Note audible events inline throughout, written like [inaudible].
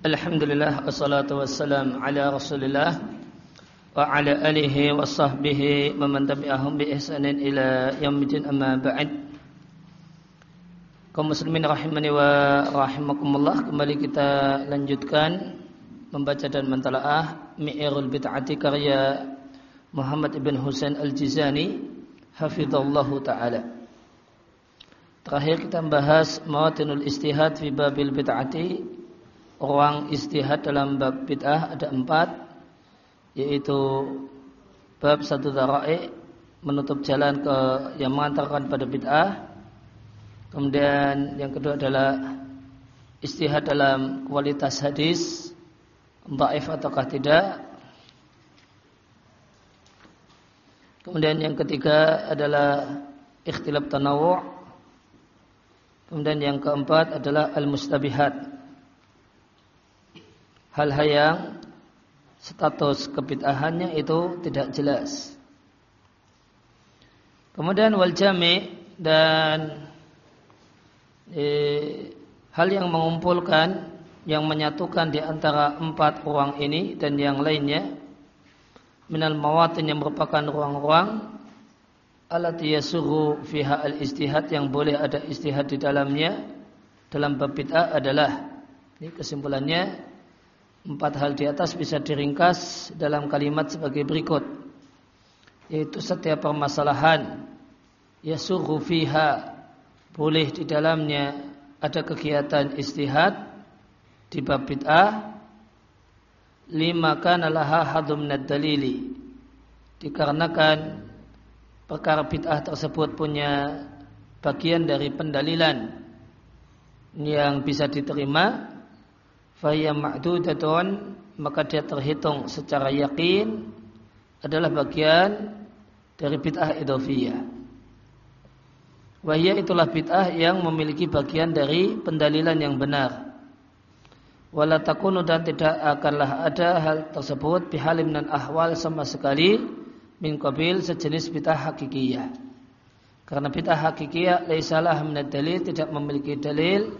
Alhamdulillah wassalatu wassalam ala Rasulillah wa ala alihi wa sahbihi wa man tabi'ahum bi ihsanin ila yaumil amma ba'd. Kaum muslimin rahimani wa rahimakumullah kembali kita lanjutkan membaca dan mentalaah Mi'irul Bid'ati karya Muhammad ibn Husain Al-Jizani hafizallahu taala. Terakhir kita membahas mawatinul istihad fi babil bid'ati. Ruang istihad dalam bab bid'ah ada empat. Yaitu bab satu dara'i menutup jalan ke yang mengantarkan pada bid'ah. Kemudian yang kedua adalah istihad dalam kualitas hadis. Dhaif ataukah tidak. Kemudian yang ketiga adalah ikhtilaf tanawu' Kemudian yang keempat adalah al-mustabihat. Hal-hal yang status kebid'ahannya itu tidak jelas. Kemudian wal jami dan eh, hal yang mengumpulkan yang menyatukan di antara empat ruang ini dan yang lainnya minal mawatin yang merupakan ruang-ruang alati yasuhu fiha al-istihad yang boleh ada istihad di dalamnya dalam bid'ah adalah ini kesimpulannya empat hal di atas bisa diringkas dalam kalimat sebagai berikut. Yaitu setiap permasalahan yasuhu fiha boleh di dalamnya ada kegiatan istihad di bab bid'ah. Lima kana laha hadum dalili. Dikarenakan perkara bid'ah tersebut punya bagian dari pendalilan yang bisa diterima faya ma'dudatun maka dia terhitung secara yakin adalah bagian dari bid'ah idofiyah wahia itulah bid'ah yang memiliki bagian dari pendalilan yang benar wala takunu dan tidak akanlah ada hal tersebut bihalim dan ahwal sama sekali min qabil sejenis bid'ah hakikiyah. Karena bid'ah hakikiyah laisalah min dalil tidak memiliki dalil,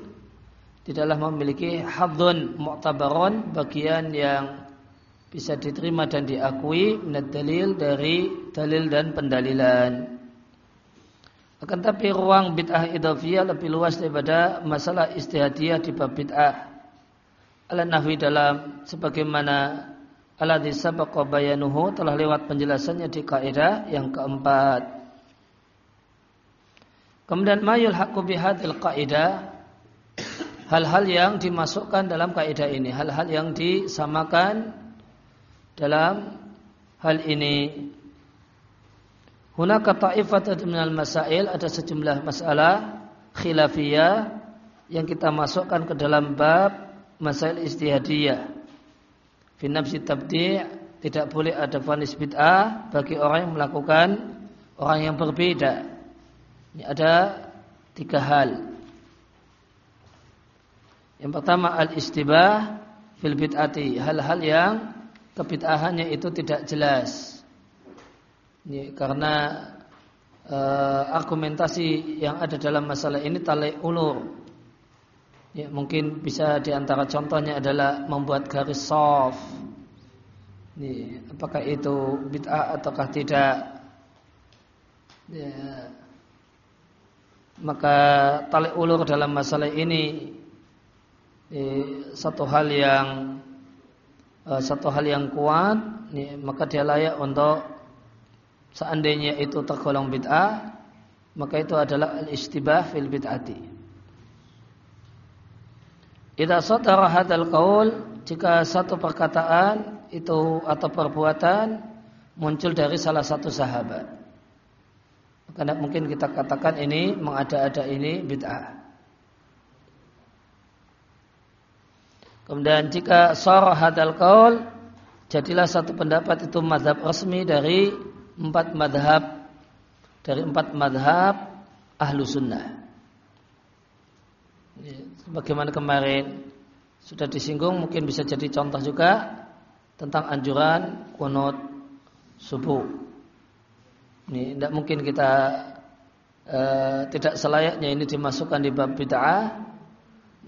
tidaklah memiliki hadzun mu'tabaron bagian yang bisa diterima dan diakui min dalil dari dalil dan pendalilan. Akan tapi ruang bid'ah idhafiyah lebih luas daripada masalah istihadiyah di bab bid'ah. Ala nahwi dalam sebagaimana alladzi sabaqa bayanuhu telah lewat penjelasannya di kaidah yang keempat. Kemudian mayul haqqu bihadil kaidah hal-hal yang dimasukkan dalam kaidah ini, hal-hal yang disamakan dalam hal ini. Hunaka ta'ifatun minal masail ada sejumlah masalah khilafiyah yang kita masukkan ke dalam bab masail istihadiyah. Finapsi tabdi' tidak boleh ada vonis bid'ah bagi orang yang melakukan orang yang berbeda. Ini ada tiga hal. Yang pertama al-istibah fil bid'ati, hal-hal yang kebid'ahannya itu tidak jelas. Ini karena uh, argumentasi yang ada dalam masalah ini talai ulur. Ya, mungkin bisa di antara contohnya adalah membuat garis soft. Ini, apakah itu bid'ah ataukah tidak? Ya. Maka tali ulur dalam masalah ini eh, satu hal yang eh, satu hal yang kuat, ini, maka dia layak untuk seandainya itu tergolong bid'ah, maka itu adalah al-istibah fil bid'ati. Idza sadara hadzal qaul jika satu perkataan itu atau perbuatan muncul dari salah satu sahabat. Karena mungkin kita katakan ini mengada-ada ini bid'ah. Kemudian jika sarah hadal qaul jadilah satu pendapat itu madhab resmi dari empat madhab dari empat madhab ahlu sunnah. Bagaimana kemarin sudah disinggung mungkin bisa jadi contoh juga tentang anjuran kunut subuh. Ini tidak mungkin kita uh, tidak selayaknya ini dimasukkan di bab bid'ah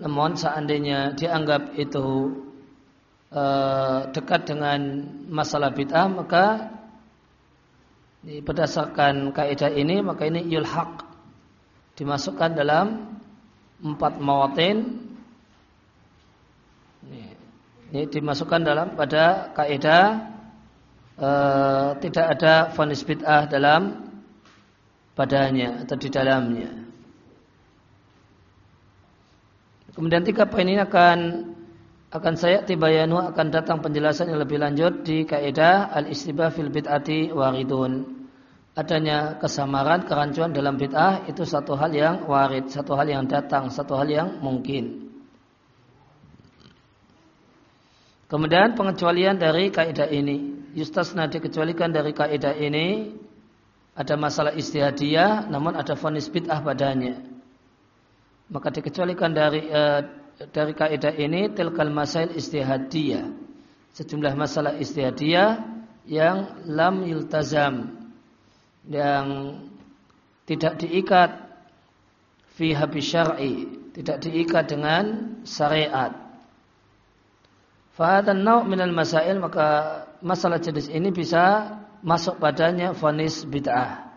namun seandainya dianggap itu e, dekat dengan masalah bid'ah maka berdasarkan kaidah ini maka ini yulhaq dimasukkan dalam empat mawatin ini dimasukkan dalam pada kaidah e, tidak ada fonis bid'ah dalam padanya atau di dalamnya. Kemudian tiga poin ini akan akan saya tibayanu akan datang penjelasan yang lebih lanjut di kaidah al-istibah fil bid'ati waridun. Adanya kesamaran, kerancuan dalam bid'ah itu satu hal yang warid, satu hal yang datang, satu hal yang mungkin. Kemudian pengecualian dari kaidah ini. Yustasna dikecualikan dari kaidah ini ada masalah istihadiyah namun ada fonis bid'ah padanya. Maka dikecualikan dari uh, dari kaidah ini tilkal masail istihadiyah. Sejumlah masalah istihadiyah yang lam yultazam yang tidak diikat fi habis syar'i, tidak diikat dengan syariat. Fahadan nau' minal masail maka masalah jenis ini bisa masuk padanya fonis bid'ah.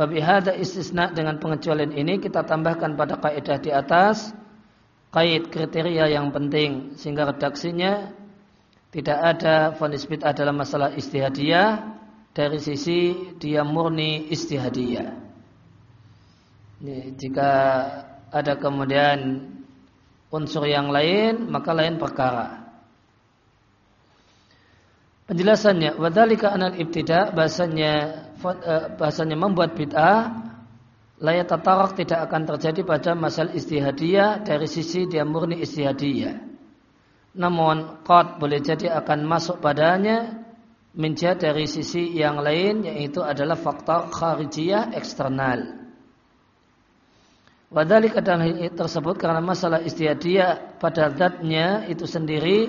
Wabihada istisna dengan pengecualian ini kita tambahkan pada kaidah di atas kait kriteria yang penting sehingga redaksinya tidak ada fonis bid'ah dalam masalah istihadiyah dari sisi dia murni istihadiyah. Ini, jika ada kemudian unsur yang lain maka lain perkara. Penjelasannya, wadhalika anal ibtida bahasanya bahasanya membuat bid'ah layak tatarak tidak akan terjadi pada masal istihadiyah dari sisi dia murni istihadiyah. Namun qad boleh jadi akan masuk padanya menjadi dari sisi yang lain yaitu adalah faktor kharijiyah eksternal. Wadali kadang tersebut karena masalah istiadia pada zatnya itu sendiri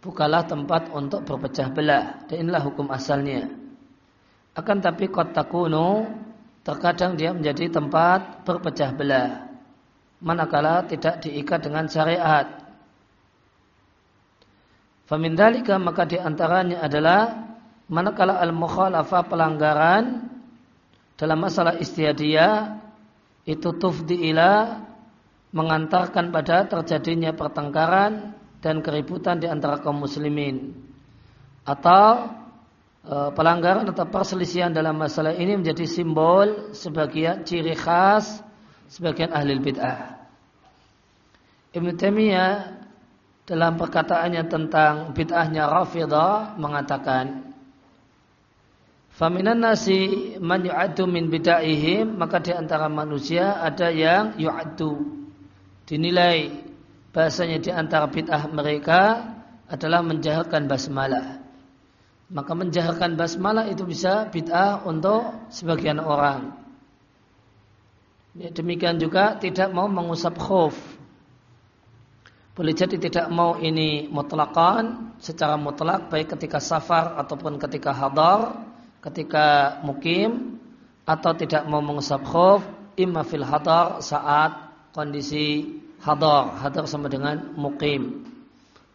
bukalah tempat untuk berpecah belah. Dan inilah hukum asalnya. Akan tapi kota kuno terkadang dia menjadi tempat berpecah belah. Manakala tidak diikat dengan syariat. Famindalika maka di antaranya adalah manakala al-mukhalafah pelanggaran dalam masalah istiadia itu tufdi ila mengantarkan pada terjadinya pertengkaran dan keributan di antara kaum muslimin atau pelanggaran atau perselisihan dalam masalah ini menjadi simbol sebagian ciri khas sebagian ahli bid'ah. Ibn Taimiyah dalam perkataannya tentang bid'ahnya Rafidah mengatakan Faminan nasi man yu'addu min bid'ahihim maka di antara manusia ada yang yu'addu dinilai bahasanya di antara bid'ah mereka adalah menjaharkan basmalah. Maka menjaharkan basmalah itu bisa bid'ah untuk sebagian orang. Ya, demikian juga tidak mau mengusap khuf. Boleh jadi tidak mau ini mutlakan secara mutlak baik ketika safar ataupun ketika hadar ketika mukim atau tidak mau mengusap khuf imma fil hadar saat kondisi hadar hadar sama dengan mukim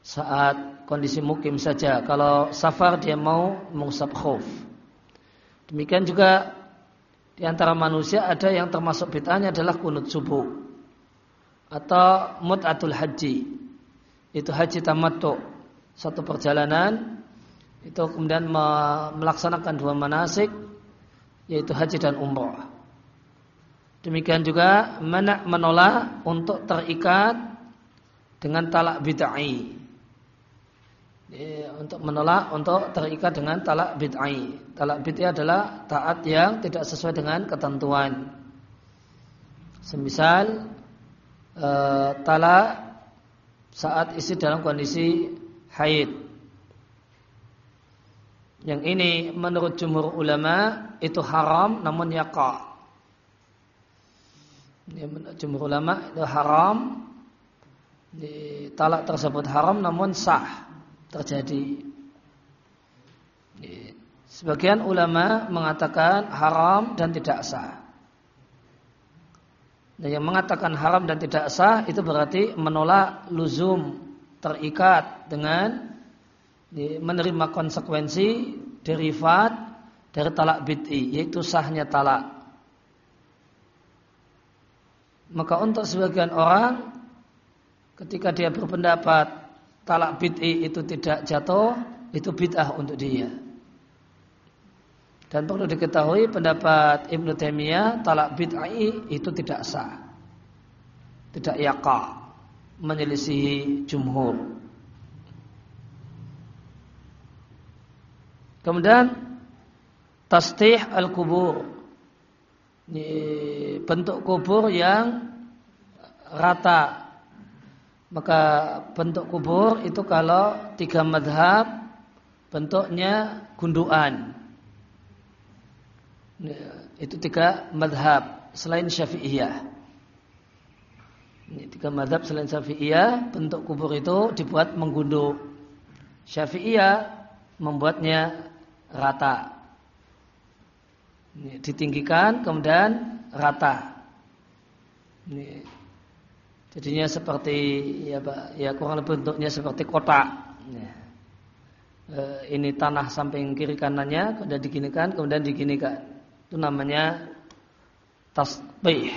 saat kondisi mukim saja kalau safar dia mau mengusap khuf demikian juga di antara manusia ada yang termasuk bid'ahnya adalah kunut subuh atau mut'atul haji itu haji tamattu satu perjalanan itu kemudian melaksanakan dua manasik yaitu haji dan umrah. Demikian juga menak menolak untuk terikat dengan talak bid'ai. Untuk menolak untuk terikat dengan talak bid'ai. Talak bid'ai adalah taat yang tidak sesuai dengan ketentuan. Semisal e, talak saat isi dalam kondisi haid yang ini menurut jumhur ulama itu haram namun yaqa. Ya, menurut jumhur ulama itu haram. Di talak tersebut haram namun sah terjadi. Sebagian ulama mengatakan haram dan tidak sah. Dan yang mengatakan haram dan tidak sah itu berarti menolak luzum terikat dengan menerima konsekuensi derivat dari talak bid'i yaitu sahnya talak. Maka untuk sebagian orang ketika dia berpendapat talak bid'i itu tidak jatuh, itu bid'ah untuk dia. Dan perlu diketahui pendapat Ibnu Taimiyah talak bid'ai itu tidak sah. Tidak yaqa menyelisihi jumhur. Kemudian tasdih al-kubur. Ini bentuk kubur yang rata. Maka bentuk kubur itu kalau tiga madhab bentuknya gunduan. Itu tiga madhab selain syafi'iyah. Tiga madhab selain syafi'iyah, bentuk kubur itu dibuat menggunduk. Syafi'iyah membuatnya rata. Ditinggikan kemudian rata. Ini jadinya seperti ya, ya kurang lebih bentuknya seperti kotak. Ya. ini tanah samping kiri kanannya kemudian diginikan kemudian diginikan itu namanya tasbih.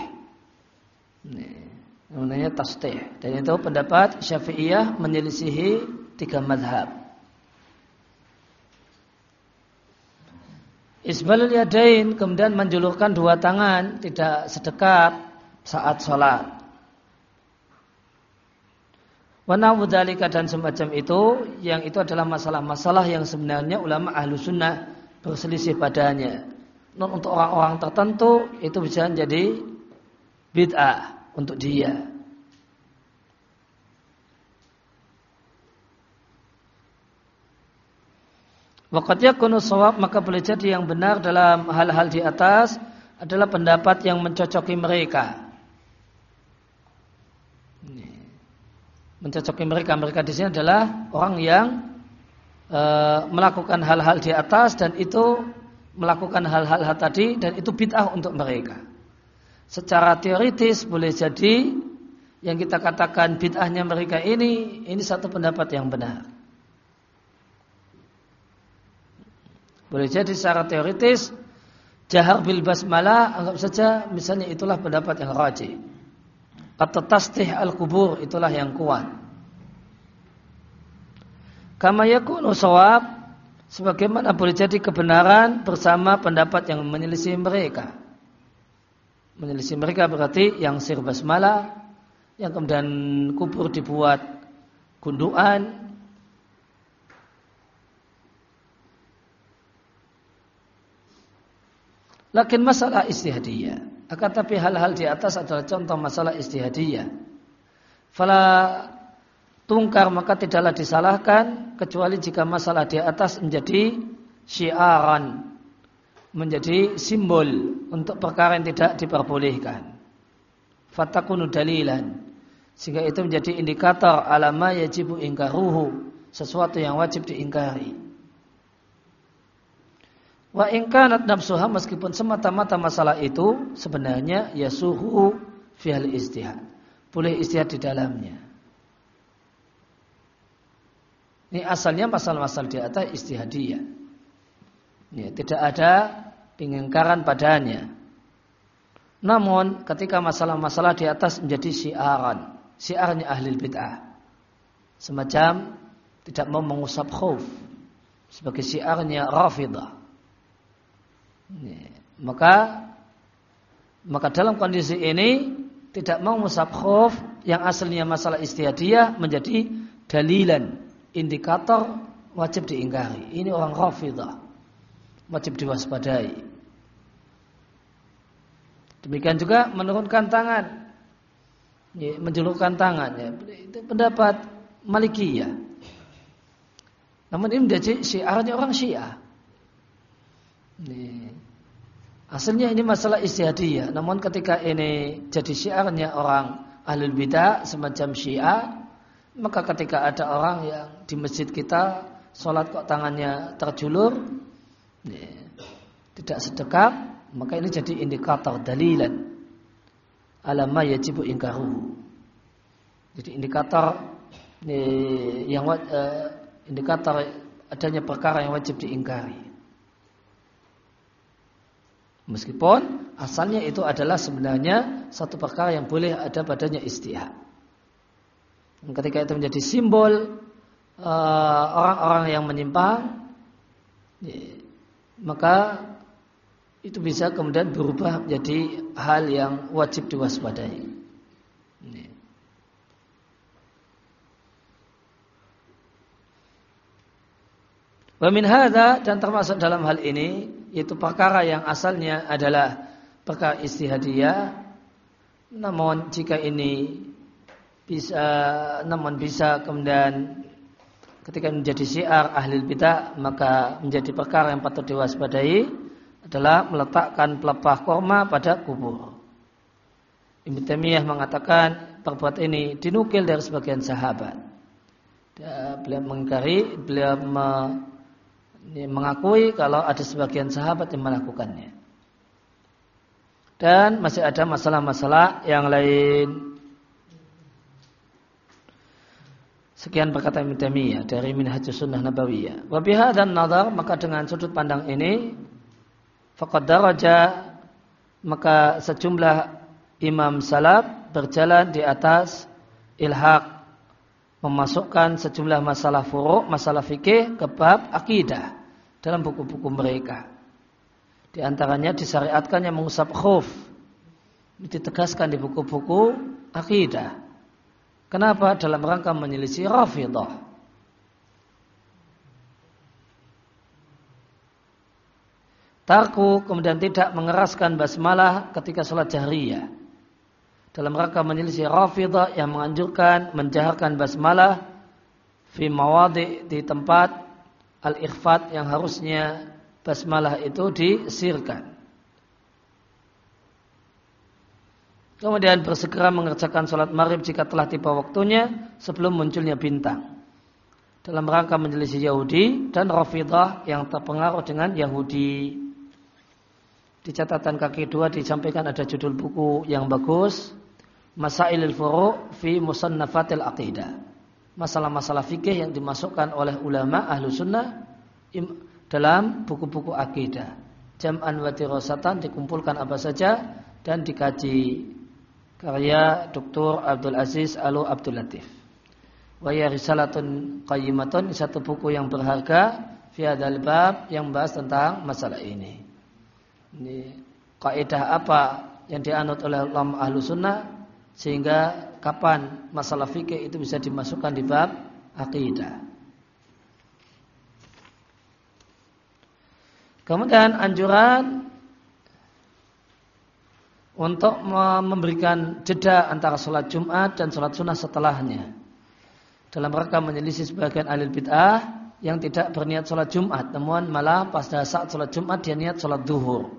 namanya tasbih. Dan itu pendapat Syafi'iyah menyelisihi tiga madhab. Isbalul yadain kemudian menjulurkan dua tangan tidak sedekat saat sholat. Wanawudalika dan semacam itu yang itu adalah masalah-masalah yang sebenarnya ulama ahlu sunnah berselisih padanya untuk orang-orang tertentu itu bisa menjadi bid'ah untuk dia. Wakatnya kuno sawab maka boleh jadi yang benar dalam hal-hal di atas adalah pendapat yang mencocoki mereka. Mencocoki mereka, mereka di sini adalah orang yang e, melakukan hal-hal di atas dan itu melakukan hal-hal tadi dan itu bid'ah untuk mereka. Secara teoritis boleh jadi yang kita katakan bid'ahnya mereka ini ini satu pendapat yang benar. Boleh jadi secara teoritis jahar bil basmalah anggap saja misalnya itulah pendapat yang rajih. Atau tasdih al-kubur itulah yang kuat. Kama yakunu sawab sebagaimana boleh jadi kebenaran bersama pendapat yang menyelisih mereka. Menyelisih mereka berarti yang sir basmalah, yang kemudian kubur dibuat gunduan, Lakin masalah istihadiyah. Akan tapi hal-hal di atas adalah contoh masalah istihadiyah. Fala tungkar maka tidaklah disalahkan kecuali jika masalah di atas menjadi syiaran menjadi simbol untuk perkara yang tidak diperbolehkan fatakunu dalilan sehingga itu menjadi indikator alama yajibu ingkaruhu sesuatu yang wajib diingkari wa ingkanat nafsuha meskipun semata-mata masalah itu sebenarnya yasuhu fihal istihad boleh istihad di dalamnya ini asalnya masalah-masalah di atas istihadiyah. Ya, tidak ada pengingkaran padanya. Namun ketika masalah-masalah di atas menjadi syiaran, syiarnya ahli bid'ah. Semacam tidak mau mengusap khuf sebagai syiarnya rafidah. Maka maka dalam kondisi ini tidak mau mengusap khuf yang asalnya masalah istihadiyah menjadi dalilan indikator wajib diingkari. Ini orang rafidah. Wajib diwaspadai. Demikian juga menurunkan tangan. Menjulurkan tangan. Ya. Itu pendapat Malikiyah. Namun ini menjadi syiarnya orang Syiah. Ini. Asalnya ini masalah istihadiyah. Namun ketika ini jadi syiarnya orang ahlul bidah semacam Syiah, maka ketika ada orang yang di masjid kita sholat kok tangannya terjulur, ya, tidak sedekap, maka ini jadi indikator dalilan alama yajibu ingkaru. Jadi indikator yang uh, indikator adanya perkara yang wajib diingkari. Meskipun asalnya itu adalah sebenarnya satu perkara yang boleh ada padanya istihad. Ketika itu menjadi simbol uh, orang-orang uh, yang menyimpang, ya, maka itu bisa kemudian berubah menjadi hal yang wajib diwaspadai. Wa min hadha, dan termasuk dalam hal ini yaitu perkara yang asalnya adalah perkara istihadiyah namun jika ini bisa namun bisa kemudian ketika menjadi syiar ahli bidah maka menjadi perkara yang patut diwaspadai adalah meletakkan pelepah korma pada kubur. Ibnu Taimiyah mengatakan perbuatan ini dinukil dari sebagian sahabat. Beliau mengingkari, beliau mengakui kalau ada sebagian sahabat yang melakukannya. Dan masih ada masalah-masalah yang lain. Sekian perkataan Ibn Taimiyah dari Minhajus Sunnah Nabawiyah. Wabiha dan nazar maka dengan sudut pandang ini faqad daraja maka sejumlah imam salaf berjalan di atas ilhaq memasukkan sejumlah masalah furuk, masalah fikih ke bab akidah dalam buku-buku mereka. Di antaranya disyariatkannya mengusap khuf. Ditegaskan di buku-buku akidah. Kenapa? Dalam rangka menyelisih rafidah. Tarku kemudian tidak mengeraskan basmalah ketika sholat jahriyah dalam rangka menyelisih Rafidah yang menganjurkan menjaharkan basmalah fi di tempat al-ikhfat yang harusnya basmalah itu disirkan. Kemudian bersegera mengerjakan sholat maghrib jika telah tiba waktunya sebelum munculnya bintang. Dalam rangka menyelisih Yahudi dan Rafidah yang terpengaruh dengan Yahudi. Di catatan kaki dua disampaikan ada judul buku yang bagus Masailul Furu' fi Musannafatil Aqidah. Masalah-masalah fikih yang dimasukkan oleh ulama ahlu sunnah dalam buku-buku akidah. Jam'an wa dirasatan dikumpulkan apa saja dan dikaji. Karya Dr. Abdul Aziz Alu Abdul Latif. Wa ya risalatun qayyimatun satu buku yang berharga hadzal bab yang membahas tentang masalah ini. Ini kaidah apa yang dianut oleh ulama ahlu sunnah sehingga kapan masalah fikih itu bisa dimasukkan di bab akidah. Kemudian anjuran untuk memberikan jeda antara sholat Jumat dan sholat sunnah setelahnya. Dalam rangka menyelisih sebagian alil bid'ah yang tidak berniat sholat Jumat, namun malah pada saat sholat Jumat dia niat sholat duhur.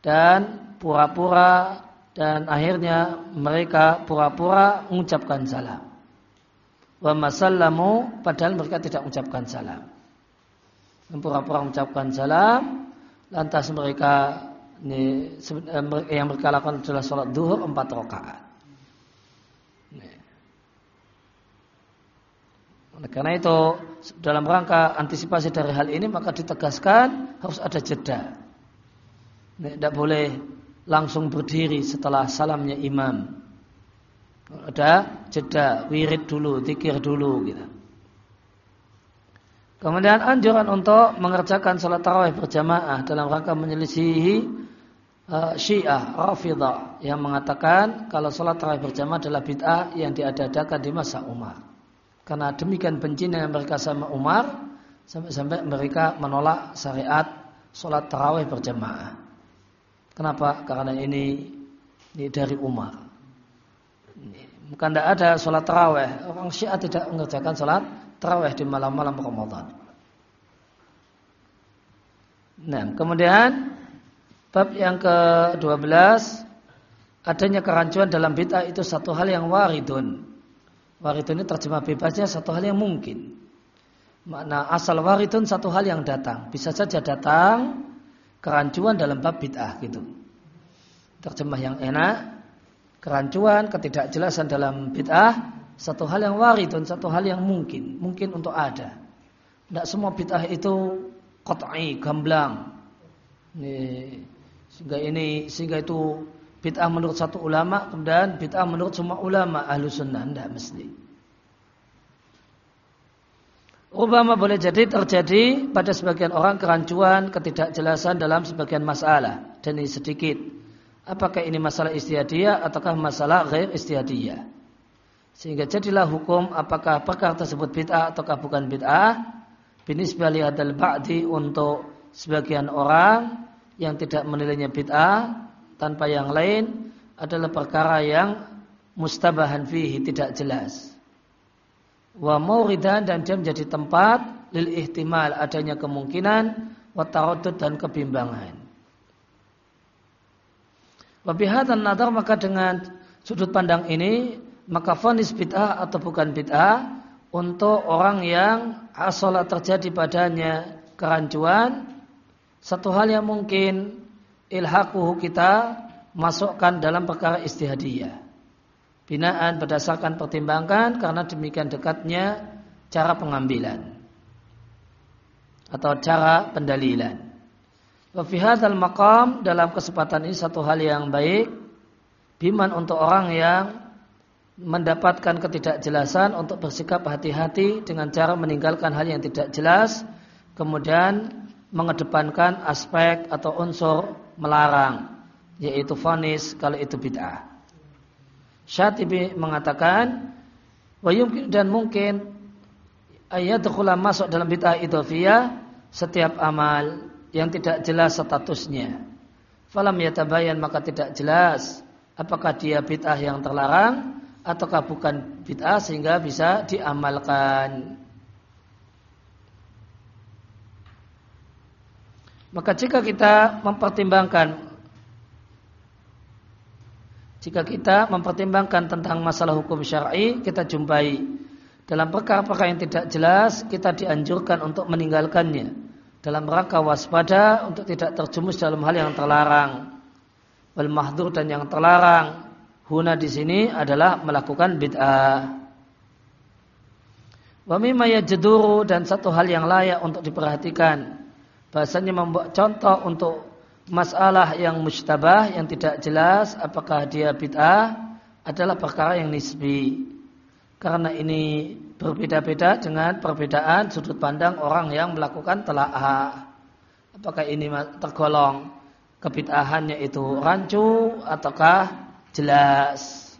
Dan pura-pura dan akhirnya mereka pura-pura mengucapkan salam. Wa masallamu padahal mereka tidak mengucapkan salam. Pura-pura mengucapkan salam, lantas mereka ini, eh, yang mereka lakukan adalah sholat duhur empat rakaat. Karena itu dalam rangka antisipasi dari hal ini maka ditegaskan harus ada jeda. Tidak boleh langsung berdiri setelah salamnya imam. Ada jeda, wirid dulu, tikir dulu gitu. Kemudian anjuran untuk mengerjakan salat tarawih berjamaah dalam rangka menyelisihi uh, Syiah Rafidah yang mengatakan kalau salat tarawih berjamaah adalah bid'ah yang diadakan di masa Umar. Karena demikian bencinya mereka sama Umar sampai-sampai mereka menolak syariat salat tarawih berjamaah. Kenapa? Karena ini, ini dari Umar. Bukan tidak ada sholat taraweh. Orang Syiah tidak mengerjakan sholat taraweh di malam-malam Ramadan. Nah, kemudian bab yang ke-12 adanya kerancuan dalam bid'ah itu satu hal yang waridun. Waridun ini terjemah bebasnya satu hal yang mungkin. Makna asal waridun satu hal yang datang. Bisa saja datang kerancuan dalam bab bid'ah gitu. Terjemah yang enak, kerancuan, ketidakjelasan dalam bid'ah satu hal yang waridun, satu hal yang mungkin, mungkin untuk ada. Tidak semua bid'ah itu qat'i, gamblang. Ini, sehingga ini sehingga itu bid'ah menurut satu ulama kemudian bid'ah menurut semua ulama ahlu sunnah tidak mesti. Rubama boleh jadi terjadi pada sebagian orang kerancuan, ketidakjelasan dalam sebagian masalah. Dan ini sedikit. Apakah ini masalah istihadiyah ataukah masalah ghair istihadiyah? Sehingga jadilah hukum apakah perkara tersebut bid'ah ataukah bukan bid'ah. Binisbah lihadal ba'di untuk sebagian orang yang tidak menilainya bid'ah tanpa yang lain adalah perkara yang mustabahan fihi tidak jelas wa mauridan dan dia menjadi tempat lil ihtimal adanya kemungkinan wa dan kebimbangan. Wa bihadzan nadar maka dengan sudut pandang ini maka fonis bid'ah atau bukan bid'ah untuk orang yang asola terjadi padanya kerancuan satu hal yang mungkin ilhaquhu kita masukkan dalam perkara istihadiyah binaan berdasarkan pertimbangan karena demikian dekatnya cara pengambilan atau cara pendalilan. Wa fi hadzal maqam dalam kesempatan ini satu hal yang baik biman untuk orang yang mendapatkan ketidakjelasan untuk bersikap hati-hati dengan cara meninggalkan hal yang tidak jelas kemudian mengedepankan aspek atau unsur melarang yaitu fonis kalau itu bid'ah. Syatibi mengatakan dan mungkin ayat masuk dalam bid'ah idhofiyah setiap amal yang tidak jelas statusnya. Falam yatabayan maka tidak jelas apakah dia bid'ah yang terlarang ataukah bukan bid'ah sehingga bisa diamalkan. Maka jika kita mempertimbangkan jika kita mempertimbangkan tentang masalah hukum syar'i, kita jumpai dalam perkara-perkara yang tidak jelas, kita dianjurkan untuk meninggalkannya dalam rangka waspada untuk tidak terjumus dalam hal yang terlarang. Wal mahdur dan yang terlarang huna di sini adalah melakukan bid'ah. Wa mimma yajduru dan satu hal yang layak untuk diperhatikan. Bahasanya membuat contoh untuk masalah yang mustabah yang tidak jelas apakah dia bid'ah adalah perkara yang nisbi. Karena ini berbeda-beda dengan perbedaan sudut pandang orang yang melakukan telaah. Apakah ini tergolong kebid'ahannya itu rancu ataukah jelas.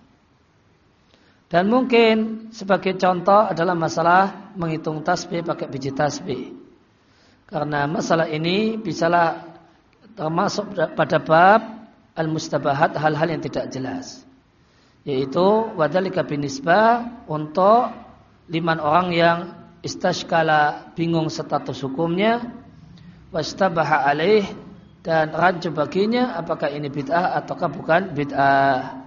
Dan mungkin sebagai contoh adalah masalah menghitung tasbih pakai biji tasbih. Karena masalah ini bisalah termasuk pada bab al-mustabahat hal-hal yang tidak jelas. Yaitu wadalika binisbah untuk liman orang yang istashkala bingung status hukumnya wastabaha alaih dan rancu baginya apakah ini bid'ah ataukah bukan bid'ah.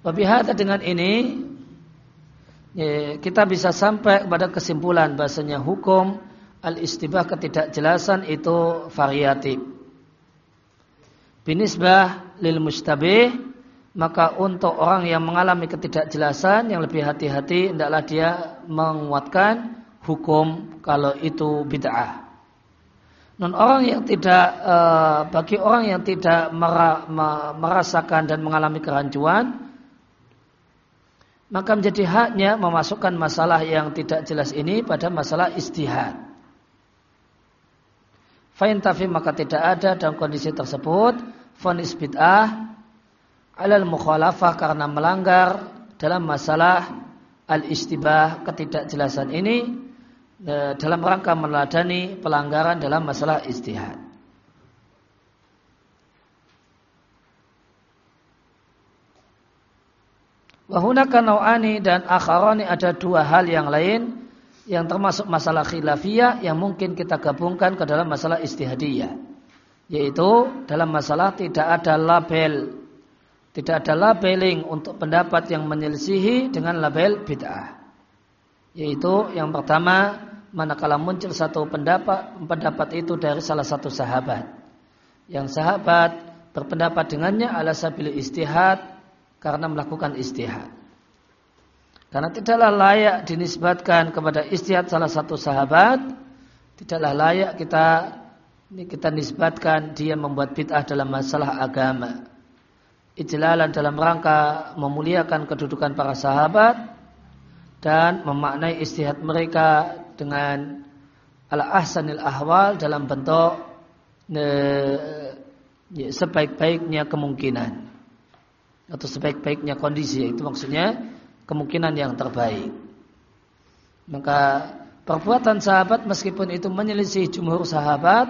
Wabihata dengan ini kita bisa sampai kepada kesimpulan bahasanya hukum al-istibah ketidakjelasan itu variatif. Binisbah lil mustabih maka untuk orang yang mengalami ketidakjelasan yang lebih hati-hati hendaklah dia menguatkan hukum kalau itu bid'ah. Non orang yang tidak eh, bagi orang yang tidak merasakan dan mengalami kerancuan maka menjadi haknya memasukkan masalah yang tidak jelas ini pada masalah istihad. Fa'in tafi maka tidak ada dalam kondisi tersebut fonis bid'ah alal mukhalafah karena melanggar dalam masalah al-istibah ketidakjelasan ini e, dalam rangka meladani pelanggaran dalam masalah istihad. Wahunaka nau'ani dan akharani ada dua hal yang lain yang termasuk masalah khilafiyah yang mungkin kita gabungkan ke dalam masalah istihadiyah. Yaitu dalam masalah tidak ada label. Tidak ada labeling untuk pendapat yang menyelisihi dengan label bid'ah. Yaitu yang pertama, manakala muncul satu pendapat, pendapat itu dari salah satu sahabat. Yang sahabat berpendapat dengannya ala sabil istihad karena melakukan istihad. Karena tidaklah layak dinisbatkan kepada istihad salah satu sahabat, tidaklah layak kita ini kita nisbatkan dia membuat bid'ah dalam masalah agama. Ijlalan dalam rangka memuliakan kedudukan para sahabat dan memaknai istihad mereka dengan ala ahsanil ahwal dalam bentuk ya, sebaik-baiknya kemungkinan atau sebaik-baiknya kondisi itu maksudnya kemungkinan yang terbaik. Maka perbuatan sahabat meskipun itu menyelisih jumhur sahabat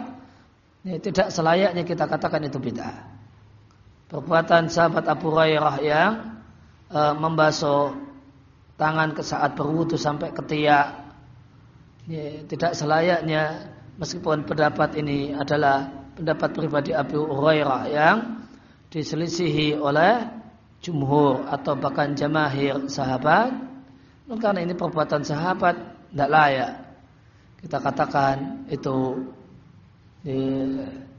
ya, tidak selayaknya kita katakan itu bid'ah. Perbuatan sahabat Abu Hurairah yang e, membasuh tangan ke saat berwudu sampai ketiak ya, tidak selayaknya meskipun pendapat ini adalah pendapat pribadi Abu Hurairah yang diselisihi oleh jumhur atau bahkan jamahir sahabat karena ini perbuatan sahabat tidak layak. Kita katakan itu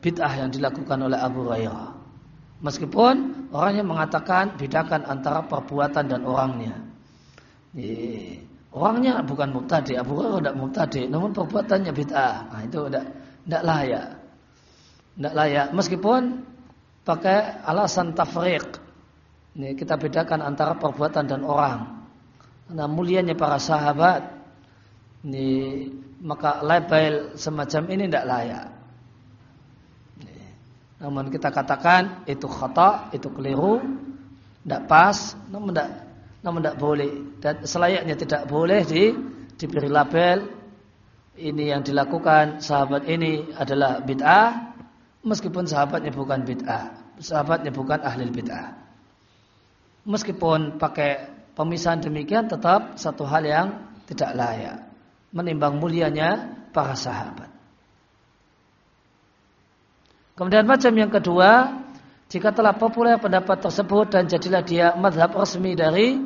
bid'ah yang dilakukan oleh Abu Hurairah. Meskipun orangnya mengatakan bedakan antara perbuatan dan orangnya. Orangnya bukan mubtadi Abu Hurairah tidak mubtadi namun perbuatannya bid'ah. Nah, itu tidak tidak layak. Tidak layak. Meskipun pakai alasan tafriq. Ini kita bedakan antara perbuatan dan orang. Karena mulianya para sahabat ini maka label semacam ini tidak layak. Namun kita katakan itu khata, itu keliru, tidak pas, namun tidak, namun tidak boleh dan selayaknya tidak boleh di, diberi label ini yang dilakukan sahabat ini adalah bid'ah meskipun sahabatnya bukan bid'ah, sahabatnya bukan ahli bid'ah. Meskipun pakai pemisahan demikian tetap satu hal yang tidak layak menimbang mulianya para sahabat. Kemudian macam yang kedua, jika telah populer pendapat tersebut dan jadilah dia madhab resmi dari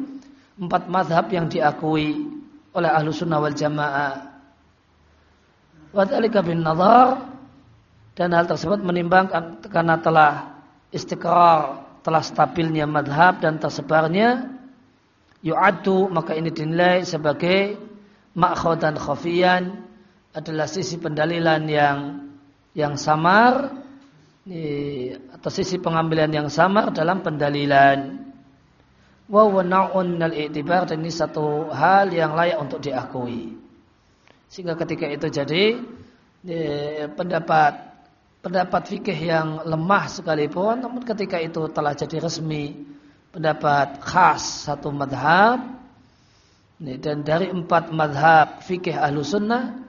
empat madhab yang diakui oleh ahlu sunnah wal jamaah. Wadhalika bin nazar dan hal tersebut menimbangkan karena telah istiqrar telah stabilnya madhab dan tersebarnya yu'addu maka ini dinilai sebagai dan khafiyan adalah sisi pendalilan yang yang samar atau sisi pengambilan yang samar dalam pendalilan. Wa wana'un al-i'tibar dan ini satu hal yang layak untuk diakui. Sehingga ketika itu jadi pendapat pendapat fikih yang lemah sekalipun, namun ketika itu telah jadi resmi pendapat khas satu madhab, dan dari empat madhab fikih ahlu sunnah,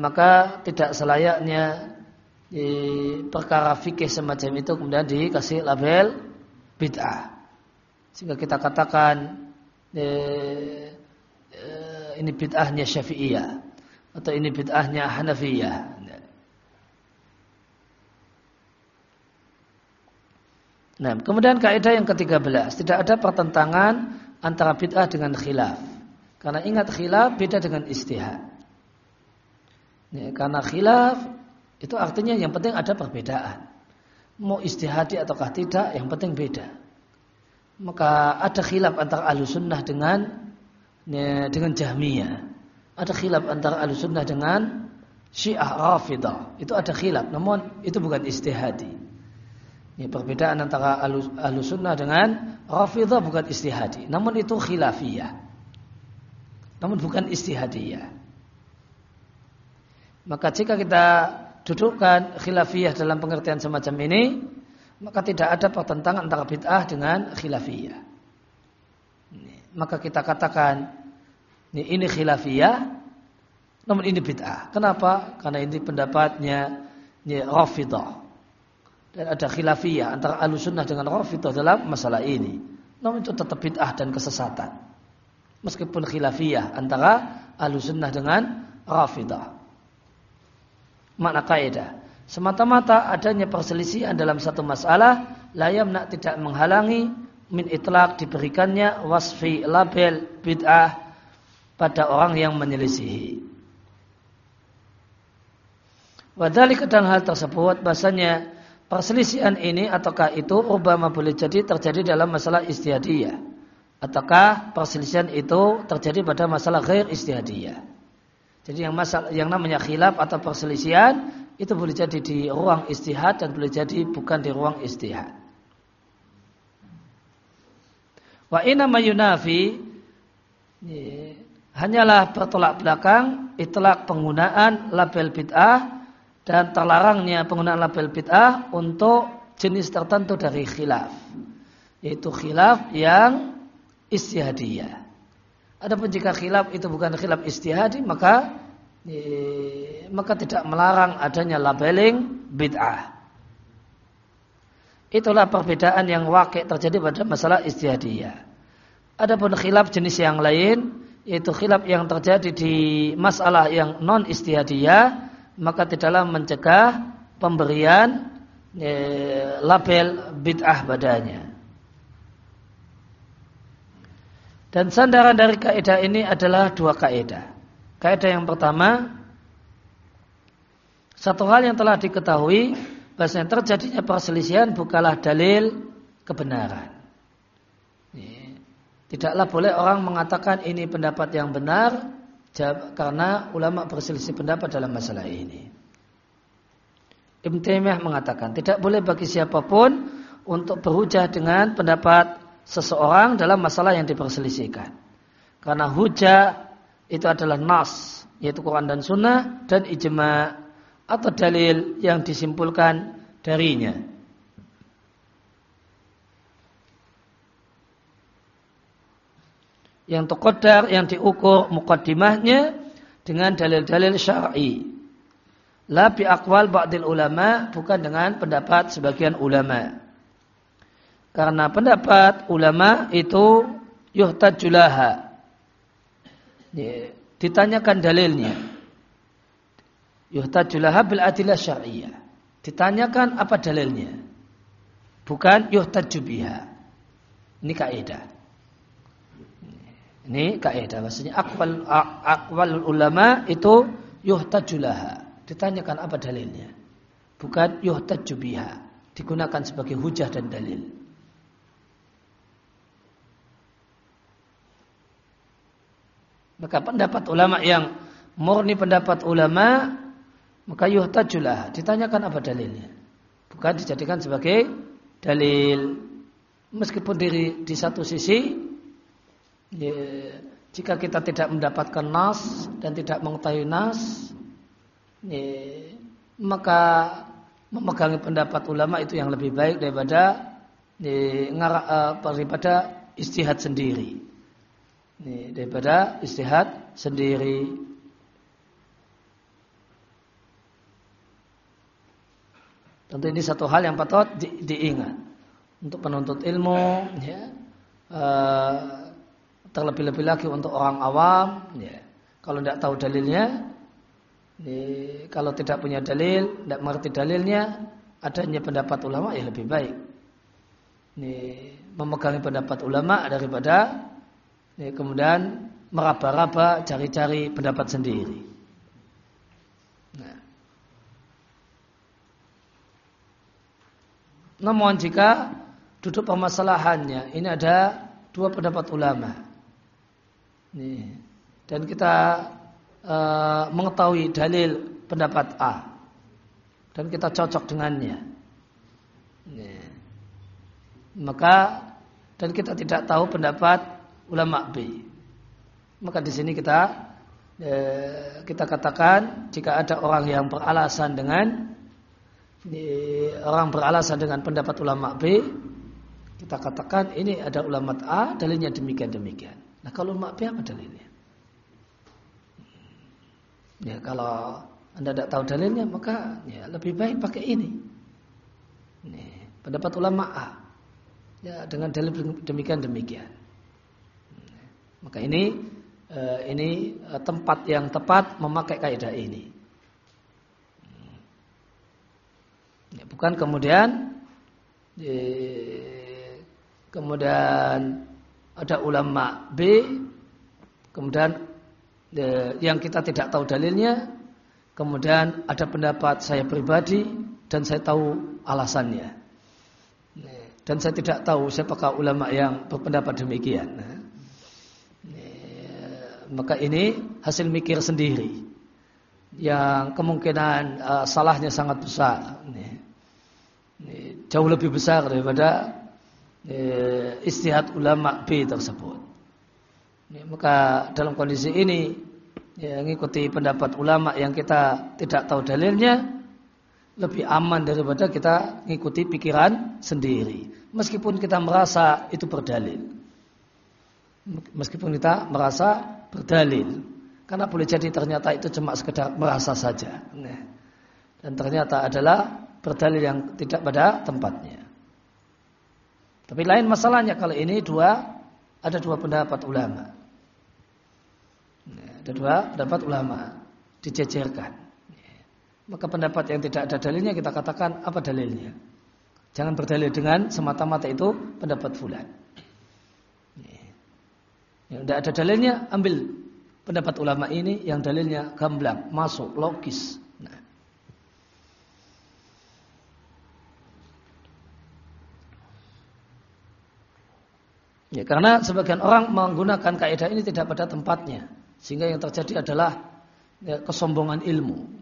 maka tidak selayaknya perkara fikih semacam itu kemudian dikasih label bid'ah. Sehingga kita katakan ini bid'ahnya syafi'iyah atau ini bid'ahnya hanafiyah. Nah, kemudian kaidah yang ke-13, tidak ada pertentangan antara bid'ah dengan khilaf. Karena ingat khilaf beda dengan istihad. Ya, karena khilaf itu artinya yang penting ada perbedaan. Mau istihadi ataukah tidak, yang penting beda. Maka ada khilaf antara ahlu sunnah dengan ya, dengan jahmiyah. Ada khilaf antara ahlu sunnah dengan syiah rafidah. Itu ada khilaf, namun itu bukan istihadi. Ini perbedaan antara ahlu sunnah dengan rafidah bukan istihadi. Namun itu khilafiyah. Namun bukan istihadiyah. Maka jika kita dudukkan khilafiyah dalam pengertian semacam ini, maka tidak ada pertentangan antara bid'ah dengan khilafiyah. Maka kita katakan ini, khilafiyah, namun ini bid'ah. Kenapa? Karena ini pendapatnya rafidah dan ada khilafiyah antara alusunnah dengan rafidah dalam masalah ini. Namun itu tetap bid'ah dan kesesatan. Meskipun khilafiyah antara alusunnah dengan rafidah. Makna kaidah. Semata-mata adanya perselisihan dalam satu masalah, layam nak tidak menghalangi min itlaq diberikannya wasfi label bid'ah pada orang yang menyelisihi. Wadhalik dan hal tersebut bahasanya perselisihan ini ataukah itu Obama boleh jadi terjadi dalam masalah istihadiyah ataukah perselisihan itu terjadi pada masalah ghair istihadiyah. Jadi yang masalah yang namanya khilaf atau perselisihan itu boleh jadi di ruang istihad dan boleh jadi bukan di ruang istihad. Wa inna mayunafi hanyalah bertolak belakang itlak penggunaan label bid'ah dan terlarangnya penggunaan label bid'ah untuk jenis tertentu dari khilaf. Yaitu khilaf yang istihadiyah. Adapun jika khilaf itu bukan khilaf istihadi maka eh, maka tidak melarang adanya labeling bid'ah. Itulah perbedaan yang wakil terjadi pada masalah istihadiyah. Adapun khilaf jenis yang lain yaitu khilaf yang terjadi di masalah yang non istihadiyah maka tidaklah mencegah pemberian e, label bid'ah padanya. Dan sandaran dari kaidah ini adalah dua kaidah. Kaidah yang pertama, satu hal yang telah diketahui bahwa yang terjadinya perselisihan bukanlah dalil kebenaran. Tidaklah boleh orang mengatakan ini pendapat yang benar karena ulama berselisih pendapat dalam masalah ini. Ibn Taimiyah mengatakan tidak boleh bagi siapa pun untuk berhujah dengan pendapat seseorang dalam masalah yang diperselisihkan. Karena hujah itu adalah nas, yaitu Quran dan Sunnah dan ijma atau dalil yang disimpulkan darinya. Yang terkodar, yang diukur mukaddimahnya dengan dalil-dalil syar'i. La bi akwal ba'dil ulama bukan dengan pendapat sebagian ulama. Karena pendapat ulama itu yuhtajulaha. Ya, ditanyakan dalilnya. Yuhtajulaha bil adilah syar'iyah. Ditanyakan apa dalilnya. Bukan yuhtajubiha. Ini kaidah. Ini kaidah maksudnya akwal akwal ulama itu yuhtajulaha. Ditanyakan apa dalilnya. Bukan yuhtajubiha. Digunakan sebagai hujah dan dalil. Maka pendapat ulama yang murni pendapat ulama maka yuhtajulah ditanyakan apa dalilnya bukan dijadikan sebagai dalil meskipun di, di satu sisi Ya, jika kita tidak mendapatkan nas dan tidak mengetahui nas, ya, maka memegangi pendapat ulama itu yang lebih baik daripada ya, daripada istihad sendiri. Ya, daripada istihad sendiri. Tentu ini satu hal yang patut di, diingat untuk penuntut ilmu. Ya, uh, terlebih-lebih lagi untuk orang awam ya. kalau tidak tahu dalilnya ya, kalau tidak punya dalil tidak mengerti dalilnya adanya pendapat ulama ya lebih baik ya, memegangi pendapat ulama daripada ya, kemudian meraba-raba cari-cari pendapat sendiri nah. namun jika duduk permasalahannya ini ada dua pendapat ulama Nih. Dan kita uh, mengetahui dalil pendapat A dan kita cocok dengannya. Nih. Maka dan kita tidak tahu pendapat ulama B. Maka di sini kita eh, kita katakan jika ada orang yang beralasan dengan eh, orang beralasan dengan pendapat ulama B, kita katakan ini ada ulama A, dalilnya demikian demikian. Nah kalau mak apa dalilnya? Ya kalau anda tidak tahu dalilnya maka ya lebih baik pakai ini. Nih, pendapat ulama A. Ya dengan dalil demikian demikian. Maka ini eh, ini eh, tempat yang tepat memakai kaidah ini. Ya, bukan kemudian eh, kemudian ada ulama B, kemudian e, yang kita tidak tahu dalilnya, kemudian ada pendapat saya pribadi, dan saya tahu alasannya. Dan saya tidak tahu siapakah ulama yang berpendapat demikian. Maka ini hasil mikir sendiri. Yang kemungkinan salahnya sangat besar. Jauh lebih besar daripada istihad ulama B tersebut. Maka dalam kondisi ini ya, mengikuti pendapat ulama yang kita tidak tahu dalilnya lebih aman daripada kita mengikuti pikiran sendiri. Meskipun kita merasa itu berdalil. Meskipun kita merasa berdalil. Karena boleh jadi ternyata itu cuma sekedar merasa saja. Nah, dan ternyata adalah berdalil yang tidak pada tempatnya. Tapi lain masalahnya kalau ini dua ada dua pendapat ulama. Nah, ada dua pendapat ulama dijejerkan. Maka pendapat yang tidak ada dalilnya kita katakan apa dalilnya. Jangan berdalil dengan semata-mata itu pendapat fulan. Yang tidak ada dalilnya ambil pendapat ulama ini yang dalilnya gamblang, masuk, logis. Nah. Ya, karena sebagian orang menggunakan kaidah ini tidak pada tempatnya, sehingga yang terjadi adalah ya, kesombongan ilmu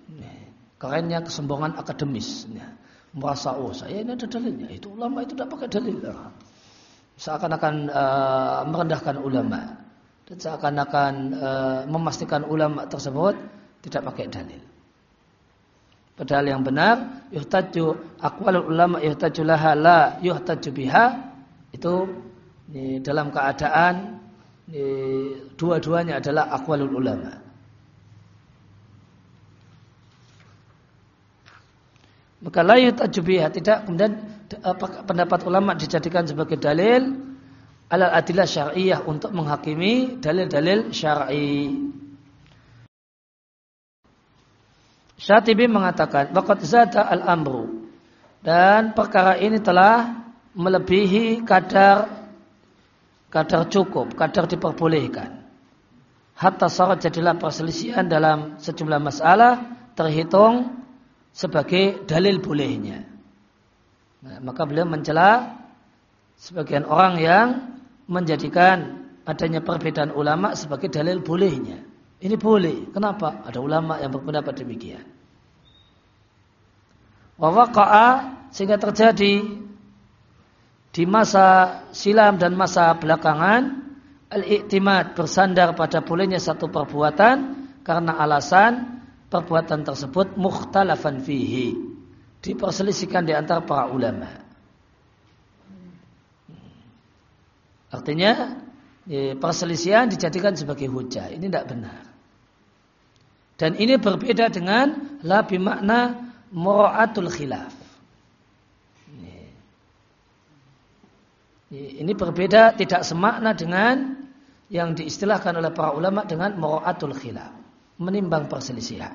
kerennya kesombongan akademis. Ya. Merasa, oh saya ini ada dalilnya. Itu ulama itu tidak pakai dalil. Seakan-akan uh, merendahkan ulama. Dan seakan-akan uh, memastikan ulama tersebut tidak pakai dalil. Padahal yang benar, yuhtaju aqwalul ulama yuhtaju laha la yuhtaju biha itu ini, dalam keadaan dua-duanya adalah aqwalul ulama. Maka layu tajubiyah tidak kemudian pendapat ulama dijadikan sebagai dalil alal adilah syariah untuk menghakimi dalil-dalil syar'i. Syatibi mengatakan waqad zata al-amru dan perkara ini telah melebihi kadar kadar cukup, kadar diperbolehkan. Hatta syarat jadilah perselisihan dalam sejumlah masalah terhitung sebagai dalil bolehnya. Nah, maka beliau mencela sebagian orang yang menjadikan adanya perbedaan ulama sebagai dalil bolehnya. Ini boleh. Kenapa? Ada ulama yang berpendapat demikian. Wawaka'a sehingga terjadi di masa silam dan masa belakangan al-i'timad bersandar pada bolehnya satu perbuatan karena alasan perbuatan tersebut mukhtalafan fihi diperselisihkan di antara para ulama. Artinya perselisihan dijadikan sebagai hujah. Ini tidak benar. Dan ini berbeda dengan la bimakna mura'atul khilaf. Ini berbeda tidak semakna dengan yang diistilahkan oleh para ulama dengan mura'atul khilaf menimbang perselisihan.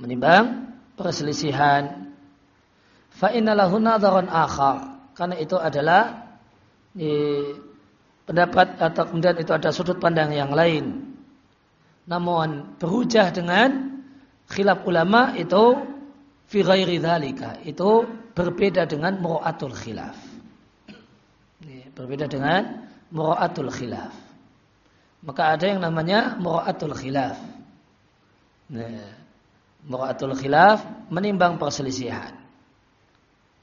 Menimbang perselisihan. Fa innalahu nadharan akhar. Karena itu adalah di pendapat atau kemudian itu ada sudut pandang yang lain. Namun berhujah dengan khilaf ulama itu fi ghairi dhalika. Itu berbeda dengan mu'atul khilaf. Berbeda dengan mu'atul khilaf maka ada yang namanya mura'atul khilaf. Nah, khilaf menimbang perselisihan.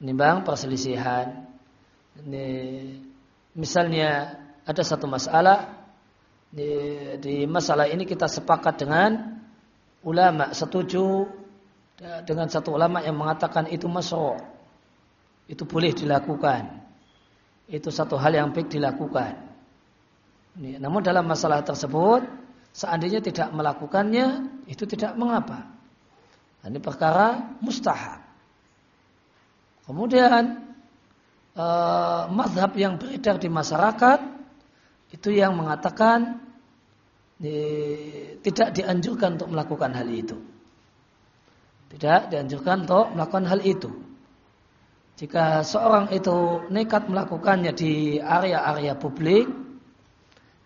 Menimbang perselisihan. Ini, misalnya ada satu masalah di, di masalah ini kita sepakat dengan ulama setuju dengan satu ulama yang mengatakan itu masuk itu boleh dilakukan itu satu hal yang baik dilakukan namun dalam masalah tersebut, seandainya tidak melakukannya, itu tidak mengapa. Ini perkara mustahab. Kemudian eh, mazhab yang beredar di masyarakat itu yang mengatakan eh, tidak dianjurkan untuk melakukan hal itu. Tidak dianjurkan untuk melakukan hal itu. Jika seorang itu nekat melakukannya di area-area publik,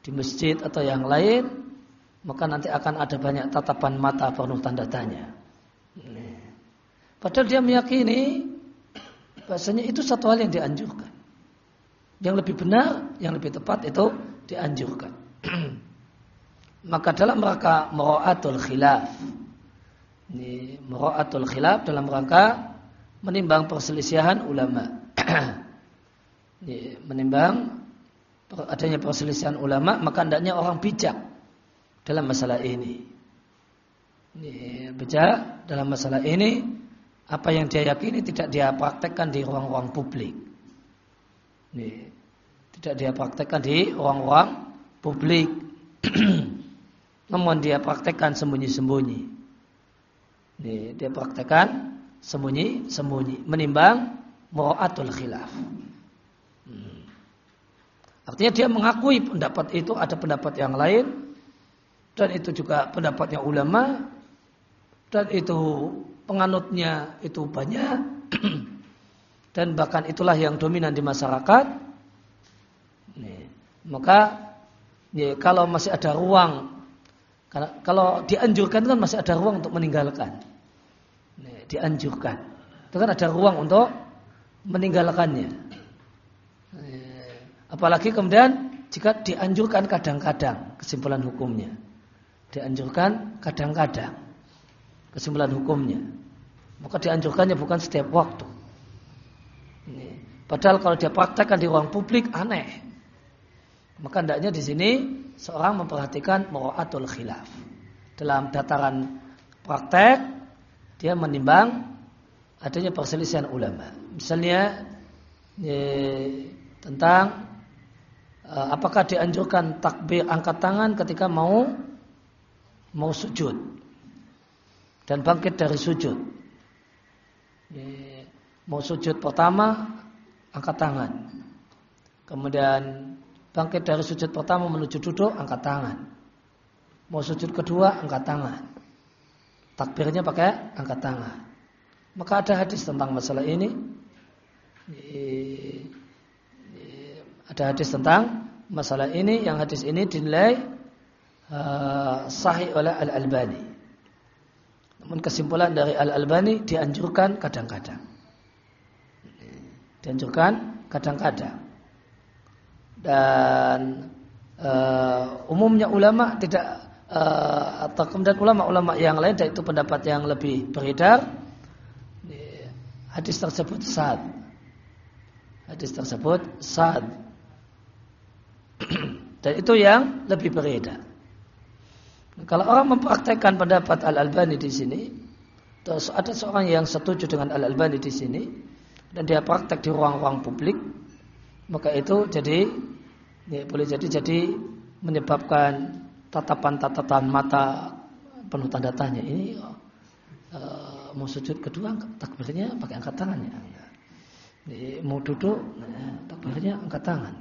di masjid atau yang lain, maka nanti akan ada banyak tatapan mata penuh tanda tanya. Padahal dia meyakini bahasanya itu satu hal yang dianjurkan. Yang lebih benar, yang lebih tepat itu dianjurkan. [clears throat] Maka dalam rangka meraatul khilaf. Ini meraatul khilaf dalam rangka menimbang perselisihan ulama. [clears throat] ini, menimbang adanya perselisihan ulama, maka hendaknya orang bijak dalam masalah ini. ini bijak dalam masalah ini apa yang dia yakini tidak dia praktekkan di ruang-ruang publik. Ini, tidak dia praktekkan di ruang-ruang publik. [clears throat] Namun dia praktekkan sembunyi-sembunyi. Dia praktekkan sembunyi-sembunyi. Menimbang mu'atul khilaf. Hmm. Artinya dia mengakui pendapat itu ada pendapat yang lain. Dan itu juga pendapatnya ulama. Dan itu penganutnya itu banyak [clears throat] dan bahkan itulah yang dominan di masyarakat maka ya, kalau masih ada ruang karena kalau dianjurkan kan masih ada ruang untuk meninggalkan dianjurkan itu kan ada ruang untuk meninggalkannya apalagi kemudian jika dianjurkan kadang-kadang kesimpulan hukumnya dianjurkan kadang-kadang kesimpulan hukumnya. Maka dianjurkannya bukan setiap waktu. Padahal kalau dia praktekkan di ruang publik aneh. Maka hendaknya di sini seorang memperhatikan mu'atul khilaf. Dalam dataran praktek dia menimbang adanya perselisihan ulama. Misalnya ya, tentang uh, apakah dianjurkan takbir angkat tangan ketika mau mau sujud dan bangkit dari sujud. Mau sujud pertama, angkat tangan. Kemudian bangkit dari sujud pertama menuju duduk, angkat tangan. Mau sujud kedua, angkat tangan. Takbirnya pakai angkat tangan. Maka ada hadis tentang masalah ini. Ada hadis tentang masalah ini. Yang hadis ini dinilai uh, sahih oleh Al-Albani. Namun kesimpulan dari Al-Albani dianjurkan kadang-kadang. Dianjurkan kadang-kadang. Dan uh, umumnya ulama tidak uh, atau kemudian ulama-ulama yang lain itu pendapat yang lebih beredar hadis tersebut sad. Hadis tersebut sad. [clears throat] Dan itu yang lebih beredar. Kalau orang mempraktekkan pendapat Al-Albani di sini, terus ada seorang yang setuju dengan Al-Albani di sini, dan dia praktek di ruang-ruang publik, maka itu jadi ya, boleh jadi jadi menyebabkan tatapan-tatapan mata penuh tanda tanya ini uh, mau sujud kedua takbirnya pakai angkat tangannya ya. mau duduk ya, takbirnya angkat tangan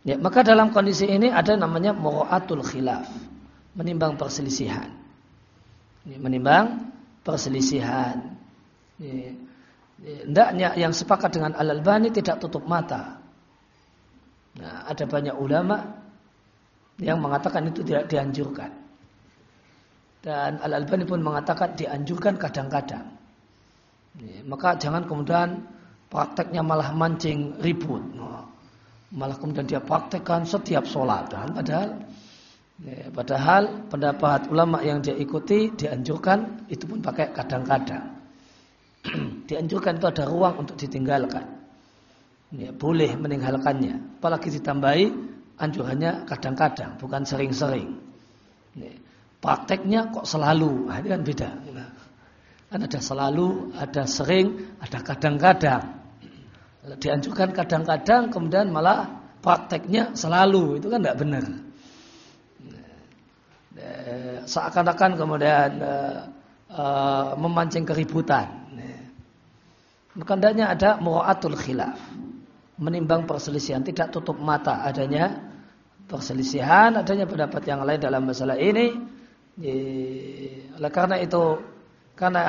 Ya, maka dalam kondisi ini ada namanya mu'atul khilaf, menimbang perselisihan. Ya, menimbang perselisihan. Ya, hendaknya yang sepakat dengan Al-Albani tidak tutup mata. Nah, ada banyak ulama yang mengatakan itu tidak dianjurkan. Dan Al-Albani pun mengatakan dianjurkan kadang-kadang. Ya, maka jangan kemudian prakteknya malah mancing ribut. Nah, malah kemudian dia praktekkan setiap sholat padahal ya, padahal pendapat ulama yang dia ikuti dianjurkan itu pun pakai kadang-kadang [clears throat] dianjurkan itu ada ruang untuk ditinggalkan. Ya, boleh meninggalkannya. Apalagi ditambahi anjurannya kadang-kadang bukan sering-sering. Ya, prakteknya kok selalu? Nah, ini kan beda. Kan ada selalu ada sering ada kadang-kadang. Dianjurkan kadang-kadang kemudian malah prakteknya selalu. Itu kan tidak benar. Seakan-akan kemudian uh, uh, memancing keributan makanya ada mu'atul khilaf menimbang perselisihan tidak tutup mata adanya perselisihan adanya pendapat yang lain dalam masalah ini oleh karena itu karena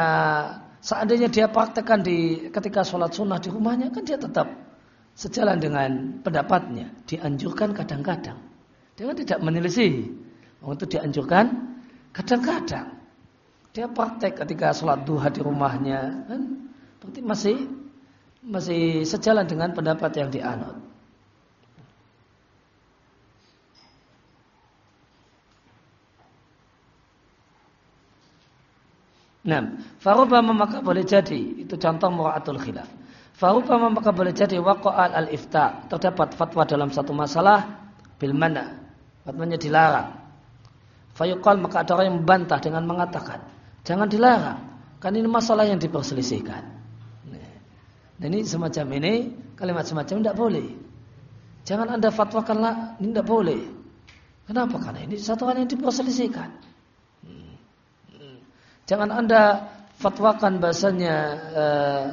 Seandainya dia praktekkan di ketika sholat sunnah di rumahnya, kan dia tetap sejalan dengan pendapatnya. Dianjurkan kadang-kadang. Dia kan tidak menyelisih. Untuk dianjurkan Kadang-kadang dia praktek ketika sholat duha di rumahnya, kan? Berarti masih masih sejalan dengan pendapat yang dianut. Nah, farubama maka boleh jadi itu contoh mura'atul khilaf. Farubama maka boleh jadi waqa'al al-ifta terdapat fatwa dalam satu masalah bil mana fatwanya dilarang. Fayuqal maka ada orang yang membantah dengan mengatakan jangan dilarang kan ini masalah yang diperselisihkan. Ini semacam ini kalimat semacam tidak boleh. Jangan anda fatwakanlah ini tidak boleh. Kenapa? Karena ini satu hal yang diperselisihkan. Jangan anda fatwakan bahasanya uh,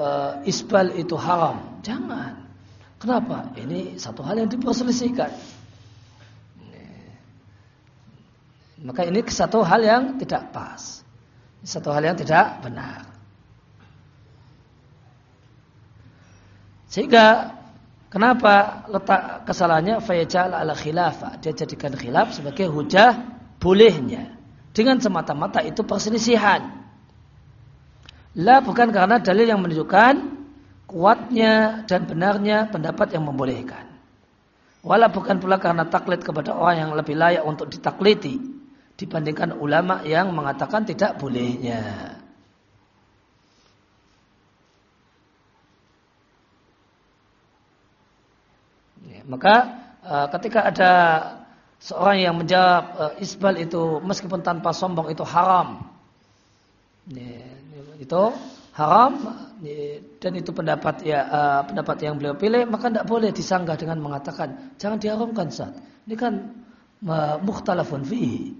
uh, isbal itu haram. Jangan. Kenapa? Ini satu hal yang diperselisihkan. Maka ini satu hal yang tidak pas. Satu hal yang tidak benar. Sehingga kenapa letak kesalahannya fayajal ala khilafah. Dia jadikan khilaf sebagai hujah bolehnya. Dengan semata-mata itu perselisihan. La bukan karena dalil yang menunjukkan kuatnya dan benarnya pendapat yang membolehkan. Wala bukan pula karena taklid kepada orang yang lebih layak untuk ditakliti dibandingkan ulama yang mengatakan tidak bolehnya. Ya, maka eh, ketika ada seorang yang menjawab uh, isbal itu meskipun tanpa sombong itu haram. itu haram dan itu pendapat ya uh, pendapat yang beliau pilih maka tidak boleh disanggah dengan mengatakan jangan diharamkan saat ini kan uh, mukhtalafun fihi.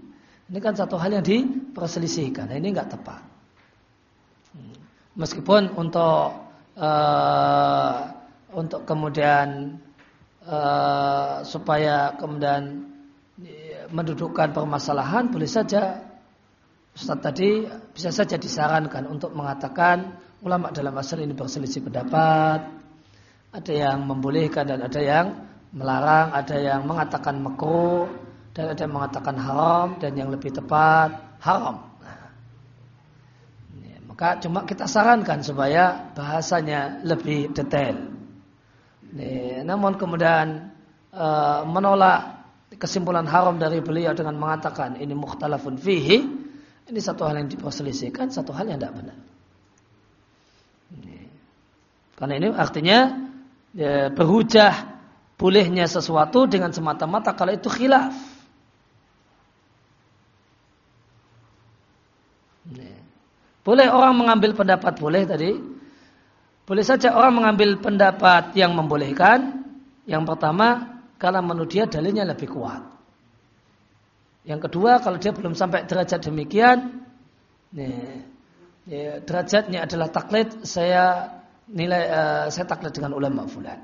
Ini kan satu hal yang diperselisihkan. Nah, ini enggak tepat. Meskipun untuk uh, untuk kemudian uh, supaya kemudian mendudukkan permasalahan boleh saja. Ustaz tadi bisa saja disarankan untuk mengatakan ulama dalam masalah ini berselisih pendapat. Ada yang membolehkan dan ada yang melarang ada yang mengatakan makruh dan ada yang mengatakan haram dan yang lebih tepat haram. Nah, maka cuma kita sarankan supaya bahasanya lebih detail namun kemudian uh, menolak kesimpulan haram dari beliau dengan mengatakan ini mukhtalafun fihi, ini satu hal yang diperselisihkan, satu hal yang tidak benar. Karena ini artinya ya, berhujah bolehnya sesuatu dengan semata-mata kalau itu khilaf. Boleh orang mengambil pendapat boleh tadi. Boleh saja orang mengambil pendapat yang membolehkan. Yang pertama kalau menurut dia dalilnya lebih kuat. Yang kedua, kalau dia belum sampai derajat demikian, nih, ya, derajatnya adalah taklid, saya nilai uh, saya taklid dengan ulama fulan.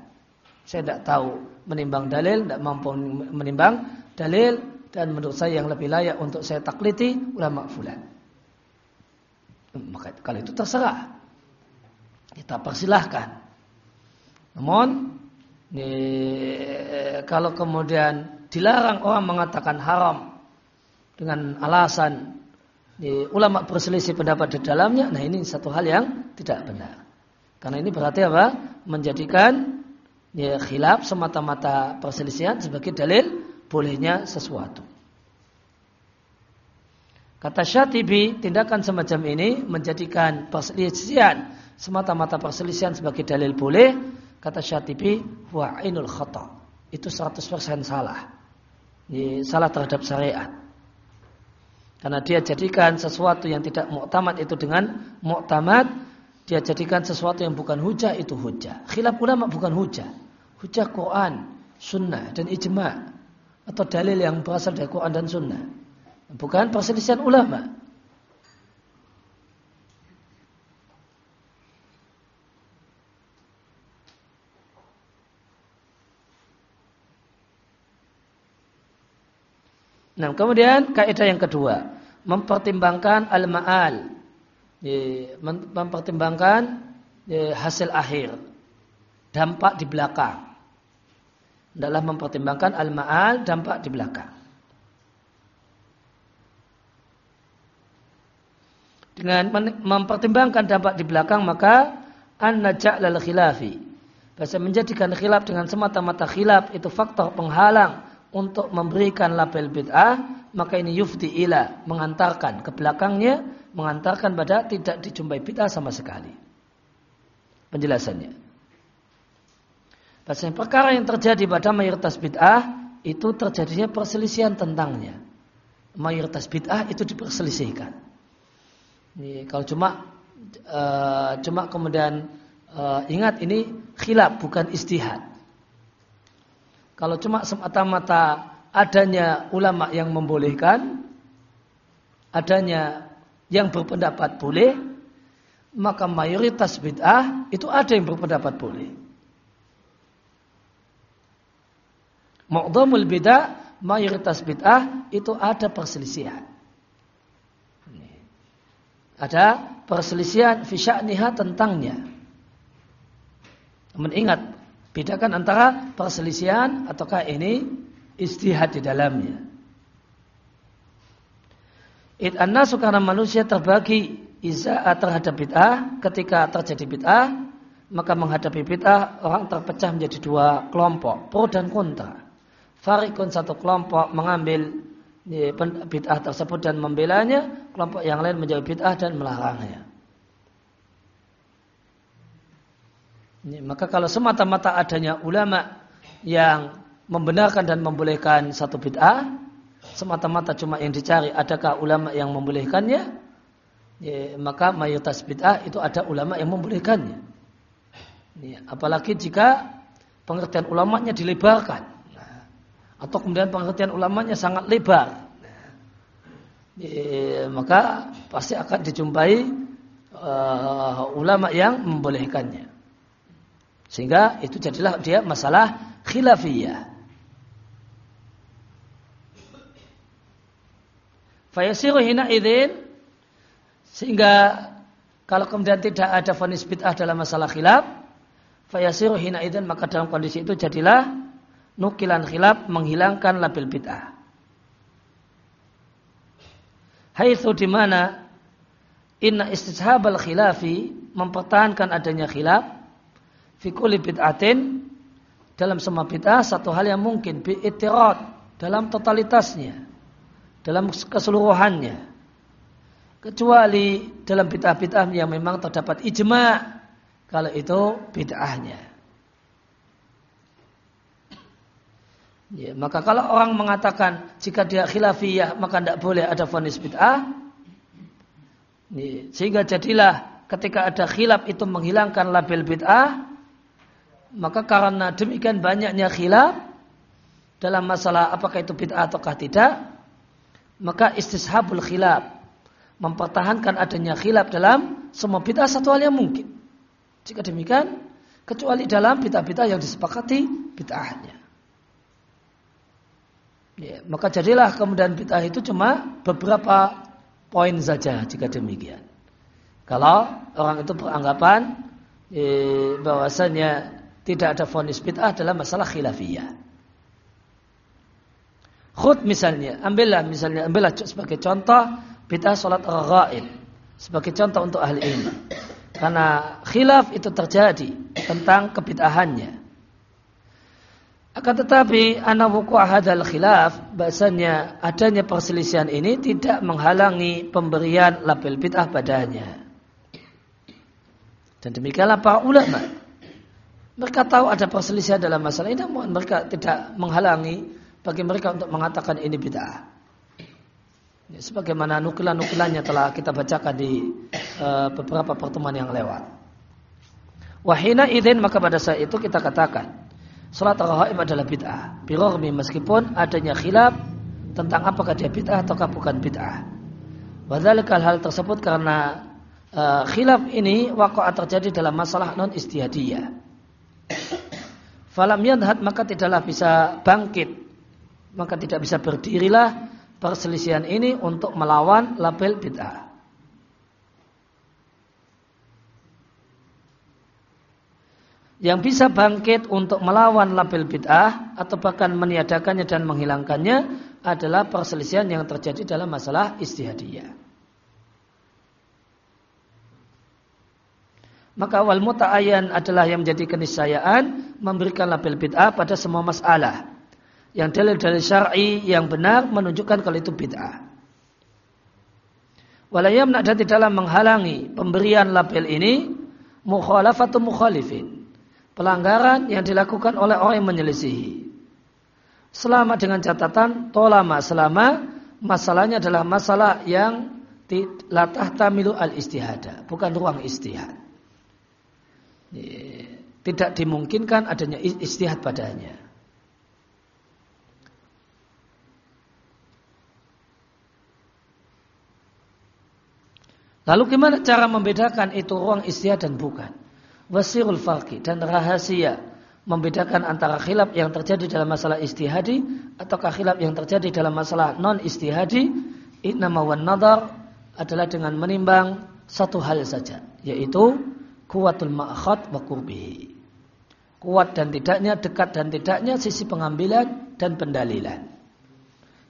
Saya tidak tahu menimbang dalil, tidak mampu menimbang dalil, dan menurut saya yang lebih layak untuk saya takliti ulama fulan. Maka kalau itu terserah. Kita persilahkan. Namun ini, kalau kemudian dilarang orang mengatakan haram dengan alasan ini, ulama berselisih pendapat di dalamnya, nah ini satu hal yang tidak benar. Karena ini berarti apa? Menjadikan ya, khilaf semata-mata perselisihan sebagai dalil bolehnya sesuatu. Kata Syatibi, tindakan semacam ini menjadikan perselisihan semata-mata perselisihan sebagai dalil boleh Kata Syatibi, wa ainul khata. Itu 100% salah. Ini salah terhadap syariat. Karena dia jadikan sesuatu yang tidak muktamad itu dengan muktamad, dia jadikan sesuatu yang bukan hujah itu hujah. Khilaf ulama bukan hujah. Hujah Quran, sunnah dan ijma' atau dalil yang berasal dari Quran dan sunnah. Bukan perselisihan ulama. Nah, kemudian kaidah yang kedua, mempertimbangkan al-ma'al. Mempertimbangkan hasil akhir. Dampak di belakang. Dalam mempertimbangkan al-ma'al, dampak di belakang. dengan mempertimbangkan dampak di belakang maka an lal khilafi. Bahasa menjadikan khilaf dengan semata-mata khilaf itu faktor penghalang untuk memberikan label bid'ah, maka ini yufdi ila, mengantarkan ke belakangnya, mengantarkan pada tidak dijumpai bid'ah sama sekali. Penjelasannya. Bahasa perkara yang terjadi pada mayoritas bid'ah itu terjadinya perselisihan tentangnya. Mayoritas bid'ah itu diperselisihkan. Ini kalau cuma uh, cuma kemudian uh, ingat ini khilaf bukan istihad. Kalau cuma semata-mata adanya ulama yang membolehkan, adanya yang berpendapat boleh, maka mayoritas bid'ah itu ada yang berpendapat boleh. Mu'dhamul bid'ah, mayoritas bid'ah itu ada perselisihan. Ada perselisihan fisya'niha tentangnya. Namun ingat, bedakan antara perselisihan ataukah ini istihad di dalamnya. It annasu karena manusia terbagi iza'ah terhadap bid'ah. Ketika terjadi bid'ah, maka menghadapi bid'ah orang terpecah menjadi dua kelompok, pro dan kontra. Farikun satu kelompok mengambil bid'ah tersebut dan membelanya, kelompok yang lain menjauhi bid'ah dan melarangnya. Ini, maka kalau semata-mata adanya ulama yang membenarkan dan membolehkan satu bid'ah, semata-mata cuma yang dicari adakah ulama yang membolehkannya, ya, maka mayoritas bid'ah itu ada ulama yang membolehkannya. Ini, apalagi jika pengertian ulamanya dilebarkan. Atau kemudian pengertian ulamanya sangat lebar. E, maka pasti akan dijumpai uh, ulama yang membolehkannya sehingga itu jadilah dia masalah khilafiyah fayasiru hina idin sehingga kalau kemudian tidak ada fonis bid'ah dalam masalah khilaf fayasiru hina idin maka dalam kondisi itu jadilah nukilan khilaf menghilangkan label bid'ah. Haitsu di mana inna istishabal khilafi mempertahankan adanya khilaf fi kulli bid'atin dalam semua bid'ah satu hal yang mungkin bi dalam totalitasnya dalam keseluruhannya kecuali dalam bid'ah-bid'ah yang memang terdapat ijma kalau itu bid'ahnya Ya, maka kalau orang mengatakan jika dia khilafiyah maka tidak boleh ada fonis bid'ah. Ya, sehingga jadilah ketika ada khilaf itu menghilangkan label bid'ah. Maka karena demikian banyaknya khilaf dalam masalah apakah itu bid'ah ataukah tidak. Maka istishabul khilaf. Mempertahankan adanya khilaf dalam semua bid'ah satu hal yang mungkin. Jika demikian, kecuali dalam bid'ah-bid'ah yang disepakati bid'ahnya. Ya, maka jadilah kemudian bid'ah itu cuma beberapa poin saja jika demikian. Kalau orang itu beranggapan eh, bahwasanya tidak ada fonis bid'ah dalam masalah khilafiyah. Khud misalnya, ambillah misalnya, ambillah sebagai contoh bid'ah salat ghaib sebagai contoh untuk ahli ilmu. Karena khilaf itu terjadi tentang kebid'ahannya. Akan tetapi buku hadal khilaf bahasanya adanya perselisihan ini tidak menghalangi pemberian label bid'ah padanya. Dan demikianlah para ulama. Mereka tahu ada perselisihan dalam masalah ini namun mereka tidak menghalangi bagi mereka untuk mengatakan ini bid'ah. Ya, sebagaimana nukilan-nukilannya telah kita bacakan di uh, beberapa pertemuan yang lewat. Wahina idin maka pada saat itu kita katakan Salat rahaim adalah bid'ah. Birormi meskipun adanya khilaf tentang apakah dia bid'ah ataukah bukan bid'ah. Wadhalikal hal tersebut karena uh, khilaf ini wako'at terjadi dalam masalah non istihadiyah. Falam yadhat maka tidaklah bisa bangkit. Maka tidak bisa berdirilah perselisihan ini untuk melawan label bid'ah. yang bisa bangkit untuk melawan label bid'ah atau bahkan meniadakannya dan menghilangkannya adalah perselisihan yang terjadi dalam masalah istihadiyah. Maka wal muta'ayyan adalah yang menjadi keniscayaan memberikan label bid'ah pada semua masalah. Yang dalil-dalil syar'i yang benar menunjukkan kalau itu bid'ah. Walayam nak dan tidaklah menghalangi pemberian label ini mukhalafatu mukhalifin. Pelanggaran yang dilakukan oleh orang yang menyelisihi. Selama dengan catatan tolama selama masalahnya adalah masalah yang latah tamilu al istihada, bukan ruang istihad tidak dimungkinkan adanya istihad padanya. Lalu gimana cara membedakan itu ruang istihad dan bukan? Wasirul farqi dan rahasia membedakan antara khilaf yang terjadi dalam masalah istihadi ataukah khilaf yang terjadi dalam masalah non istihadi innama wan nadar adalah dengan menimbang satu hal saja yaitu kuatul ma'akhad wa kurbihi. Kuat dan tidaknya, dekat dan tidaknya sisi pengambilan dan pendalilan.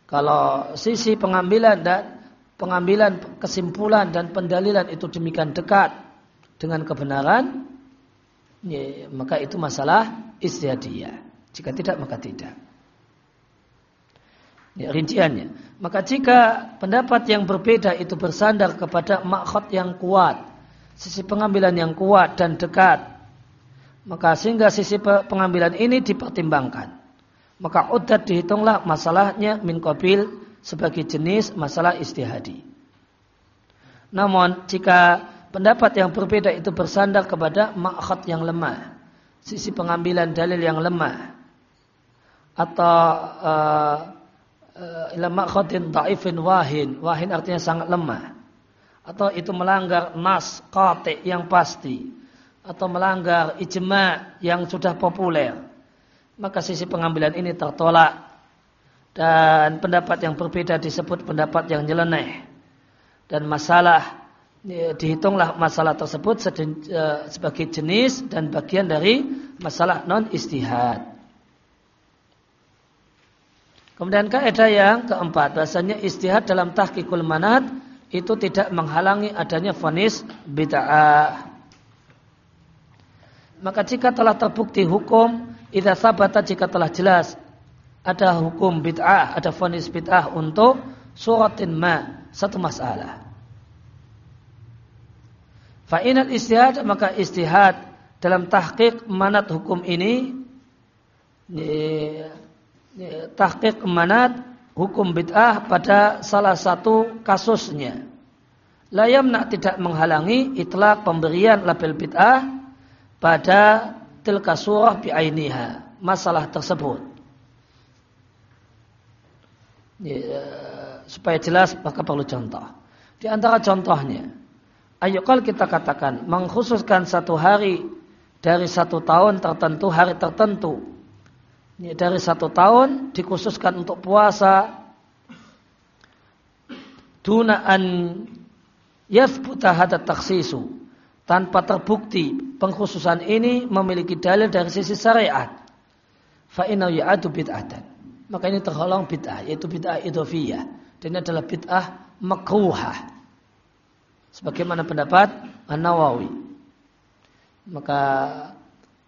Kalau sisi pengambilan dan pengambilan kesimpulan dan pendalilan itu demikian dekat dengan kebenaran, ya, maka itu masalah istihadiyah. Jika tidak, maka tidak. Ya, rinciannya. Maka jika pendapat yang berbeda itu bersandar kepada makhot yang kuat, sisi pengambilan yang kuat dan dekat. Maka sehingga sisi pengambilan ini dipertimbangkan. Maka udat dihitunglah masalahnya min qabil sebagai jenis masalah istihadi. Namun jika pendapat yang berbeda itu bersandar kepada makhot yang lemah, sisi pengambilan dalil yang lemah, atau uh, uh, ila makhotin ta'ifin wahin, wahin artinya sangat lemah atau itu melanggar nas qati yang pasti. Atau melanggar ijma yang sudah populer. Maka sisi pengambilan ini tertolak. Dan pendapat yang berbeda disebut pendapat yang nyeleneh. Dan masalah ya, dihitunglah masalah tersebut e, sebagai jenis dan bagian dari masalah non istihad. Kemudian kaidah yang keempat bahasanya istihad dalam tahqiqul manat itu tidak menghalangi adanya vonis bid'ah. Maka jika telah terbukti hukum, idza sabata jika telah jelas ada hukum bid'ah, ada vonis bid'ah untuk suratin ma, satu masalah. Fa'inat istihad, maka istihad dalam tahqiq manat hukum ini, tahqiq manat hukum bid'ah pada salah satu kasusnya. Layamna tidak menghalangi itlak pemberian label bid'ah pada tilka surah bi'ainiha. Masalah tersebut. Ya, supaya jelas maka perlu contoh. Di antara contohnya, ayo kalau kita katakan mengkhususkan satu hari dari satu tahun tertentu, hari tertentu ini dari satu tahun dikhususkan untuk puasa. Dunaan yathbuta hadat taksisu tanpa terbukti pengkhususan ini memiliki dalil dari sisi syariat. Fa inna ya'adu bid'atan. Maka ini tergolong bid'ah yaitu bid'ah idhofiyah. Dan ini adalah bid'ah makruhah. Sebagaimana pendapat An-Nawawi. Maka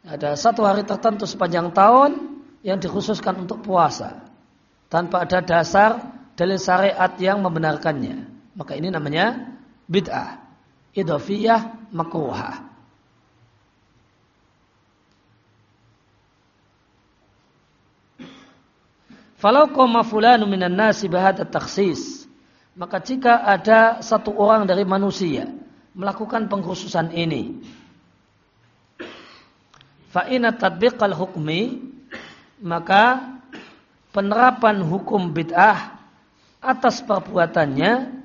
ada satu hari tertentu sepanjang tahun yang dikhususkan untuk puasa tanpa ada dasar dalil syariat yang membenarkannya. Maka ini namanya bid'ah, idhofiyah makruhah. Falau qoma fulanu minan nasi bahada taksis. Maka jika ada satu orang dari manusia melakukan pengkhususan ini. Fa'ina tadbiqal hukmi maka penerapan hukum bid'ah atas perbuatannya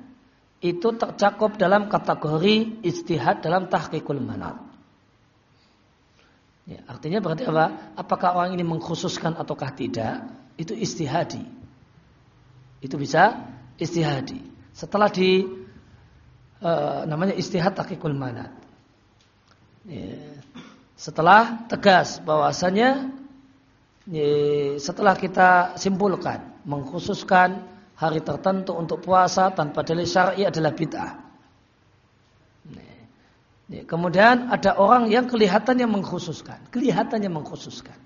itu tercakup dalam kategori istihad dalam tahqiqul manat. Ya, artinya berarti apa? Apakah orang ini mengkhususkan ataukah tidak? Itu istihadi. Itu bisa istihadi. Setelah di uh, namanya istihad tahqiqul manat. Ya, setelah tegas bahwasanya setelah kita simpulkan mengkhususkan hari tertentu untuk puasa tanpa dalil syar'i adalah bid'ah. Kemudian ada orang yang kelihatannya mengkhususkan, kelihatannya mengkhususkan.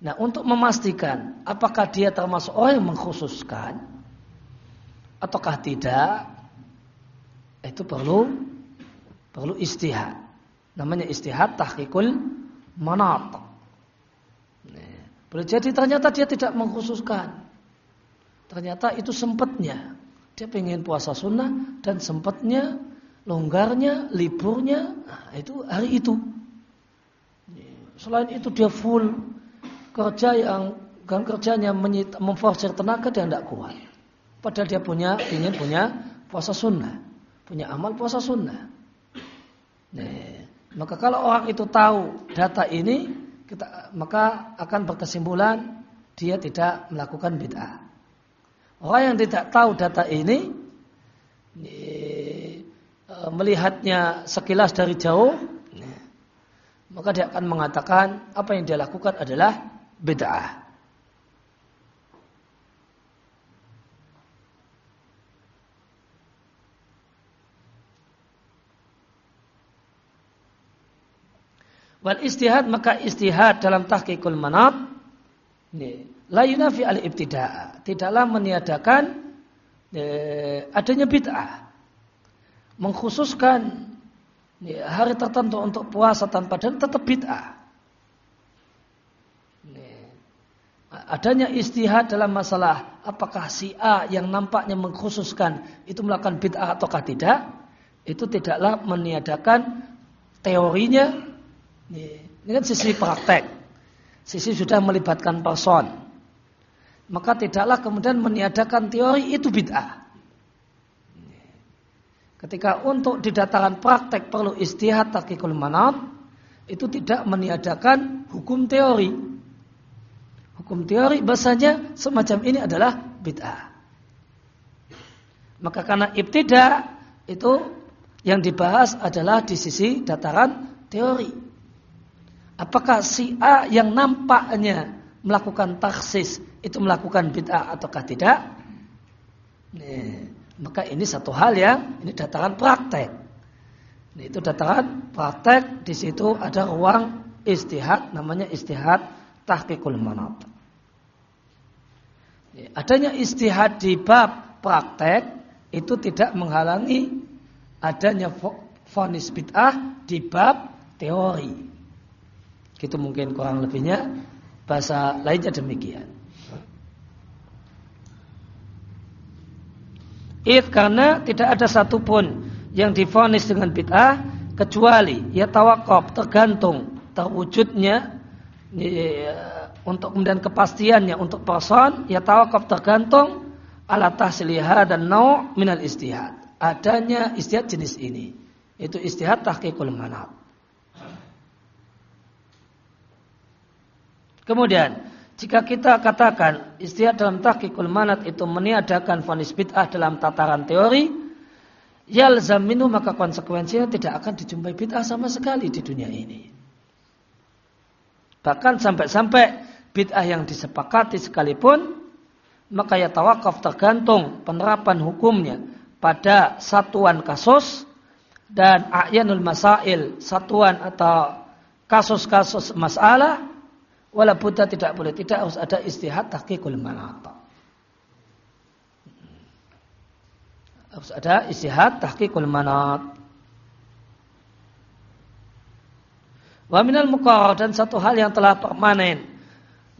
Nah, untuk memastikan apakah dia termasuk orang yang mengkhususkan ataukah tidak, itu perlu perlu istihad. Namanya istihad tahqiqul manat. Nah, boleh jadi ternyata dia tidak mengkhususkan. Ternyata itu sempatnya. Dia pengen puasa sunnah dan sempatnya longgarnya, liburnya, nah, itu hari itu. Selain itu dia full kerja yang kan kerjanya memforsir tenaga dia tidak kuat. Padahal dia punya ingin punya puasa sunnah, punya amal puasa sunnah. Nih, maka kalau orang itu tahu data ini, kita, maka akan berkesimpulan dia tidak melakukan bid'ah. Orang yang tidak tahu data ini, E, melihatnya sekilas dari jauh, maka dia akan mengatakan apa yang dia lakukan adalah bid'ah. Wal istihad maka istihad dalam tahqiqul manat la yunafi al ibtidaa tidaklah meniadakan eh, adanya bid'ah mengkhususkan ya, hari tertentu untuk puasa tanpa dan tetap bid'ah. Adanya istihad dalam masalah apakah si A yang nampaknya mengkhususkan itu melakukan bid'ah ataukah tidak, itu tidaklah meniadakan teorinya. Ini kan sisi praktek, sisi sudah melibatkan person. Maka tidaklah kemudian meniadakan teori itu bid'ah. Ketika untuk di dataran praktek perlu istihad takikul manat, itu tidak meniadakan hukum teori. Hukum teori bahasanya semacam ini adalah bid'ah. Maka karena ibtida itu yang dibahas adalah di sisi dataran teori. Apakah si A yang nampaknya melakukan taksis itu melakukan bid'ah ataukah tidak? Nih. Maka ini satu hal yang ini dataran praktek. Itu dataran praktek di situ ada ruang istihad namanya istihad tahqiqul manat. Adanya istihad di bab praktek itu tidak menghalangi adanya fonis bid'ah di bab teori. Gitu mungkin kurang lebihnya. Bahasa lainnya demikian. It karena tidak ada satupun yang difonis dengan bid'ah kecuali ya tawakop tergantung terwujudnya ya, untuk kemudian kepastiannya untuk person ya tawakop tergantung ala tahsiliha dan nau minal istihad. Adanya istihad jenis ini. Itu istihad tahqiqul manat kemudian jika kita katakan istihad dalam tahqiqul manat itu meniadakan fonis bid'ah dalam tataran teori, yalzam minhu maka konsekuensinya tidak akan dijumpai bid'ah sama sekali di dunia ini. Bahkan sampai-sampai bid'ah yang disepakati sekalipun, maka ya tawakaf tergantung penerapan hukumnya pada satuan kasus dan a'yanul masail, satuan atau kasus-kasus masalah Wala buddha tidak boleh, tidak harus ada istihad tahqiqul manata. Harus ada istihad tahqiqul manat. Wa minal muqarrar dan satu hal yang telah permanen.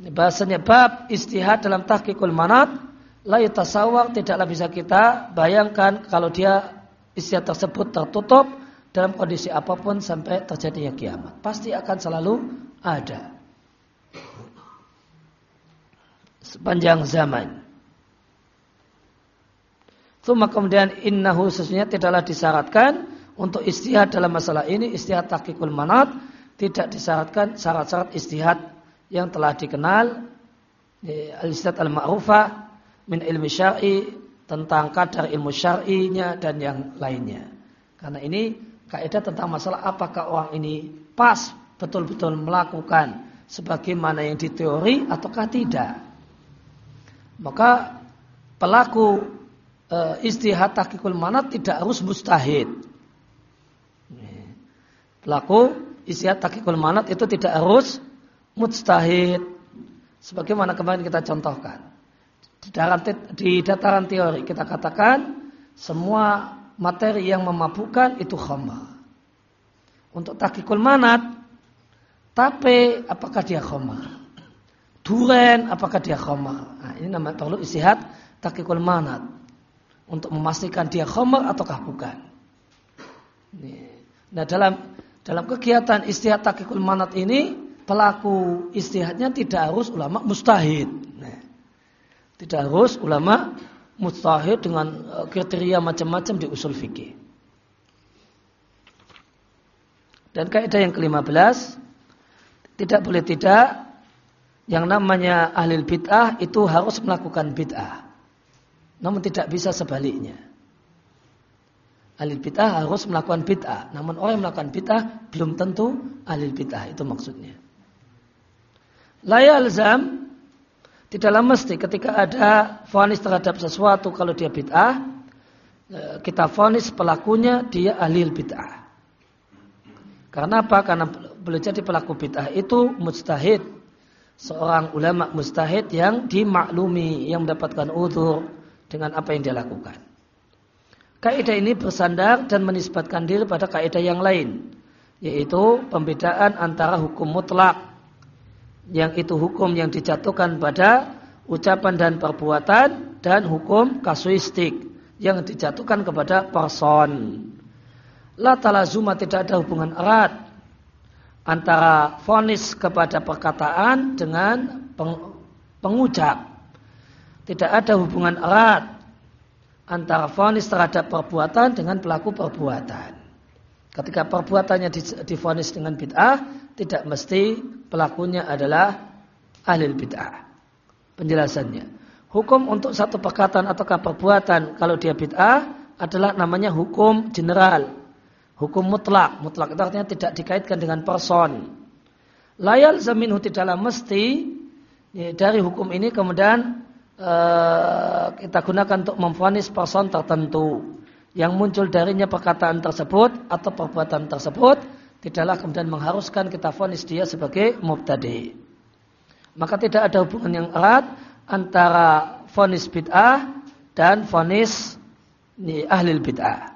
Bahasanya bab istihad dalam tahqiqul manat la yatasawwar tidaklah bisa kita bayangkan kalau dia istihad tersebut tertutup dalam kondisi apa pun sampai terjadinya kiamat. Pasti akan selalu ada sepanjang zaman. Cuma kemudian innahu sesungguhnya tidaklah disyaratkan untuk istihad dalam masalah ini istihad takikul manat tidak disyaratkan syarat-syarat istihad yang telah dikenal al-istihad al-ma'rufah min ilmi syar'i tentang kadar ilmu syar'inya dan yang lainnya. Karena ini kaidah tentang masalah apakah orang ini pas betul-betul melakukan sebagaimana yang di teori ataukah tidak maka pelaku e, istihad tahqiqul manat tidak harus mustahid. Pelaku istihad takikul manat itu tidak harus mustahid. Sebagaimana kemarin kita contohkan. Di dataran, di dataran teori kita katakan semua materi yang memabukkan itu khamar. Untuk takikul manat, tapi apakah dia khamar? Duren apakah dia khamar? Nah, ini namanya perlu istihad takikul manat. Untuk memastikan dia khamar ataukah bukan. Nah dalam dalam kegiatan istihad takikul manat ini pelaku istihadnya tidak harus ulama mustahid. Nah, tidak harus ulama mustahid dengan e, kriteria macam-macam di usul fikih. Dan kaidah yang ke-15 tidak boleh tidak yang namanya ahli bid'ah itu harus melakukan bid'ah. Namun tidak bisa sebaliknya. Ahli bid'ah harus melakukan bid'ah. Namun orang yang melakukan bid'ah belum tentu ahli bid'ah. Itu maksudnya. Layal zam tidaklah mesti ketika ada vonis terhadap sesuatu kalau dia bid'ah eh, kita vonis pelakunya dia ahli bid'ah. Karena apa? Karena boleh jadi pelaku bid'ah itu mustahid. Seorang ulama mustahid yang dimaklumi, yang mendapatkan udur dengan apa yang dia lakukan. Kaidah ini bersandar dan menisbatkan diri pada kaidah yang lain, yaitu pembedaan antara hukum mutlak yang itu hukum yang dijatuhkan pada ucapan dan perbuatan dan hukum kasuistik yang dijatuhkan kepada person. La talazuma tidak ada hubungan erat antara fonis kepada perkataan dengan pengucap. Tidak ada hubungan erat antara fonis terhadap perbuatan dengan pelaku perbuatan. Ketika perbuatannya difonis dengan bid'ah, tidak mesti pelakunya adalah ahli bid'ah. Penjelasannya. Hukum untuk satu perkataan ataukah perbuatan kalau dia bid'ah adalah namanya hukum general. Hukum mutlak. Mutlak itu artinya tidak dikaitkan dengan person. Layal zaminhu tidaklah mesti ya, dari hukum ini kemudian Eh, kita gunakan untuk memfonis person tertentu yang muncul darinya perkataan tersebut atau perbuatan tersebut tidaklah kemudian mengharuskan kita fonis dia sebagai mubtadi. Maka tidak ada hubungan yang erat antara fonis bid'ah dan fonis ahli bid'ah.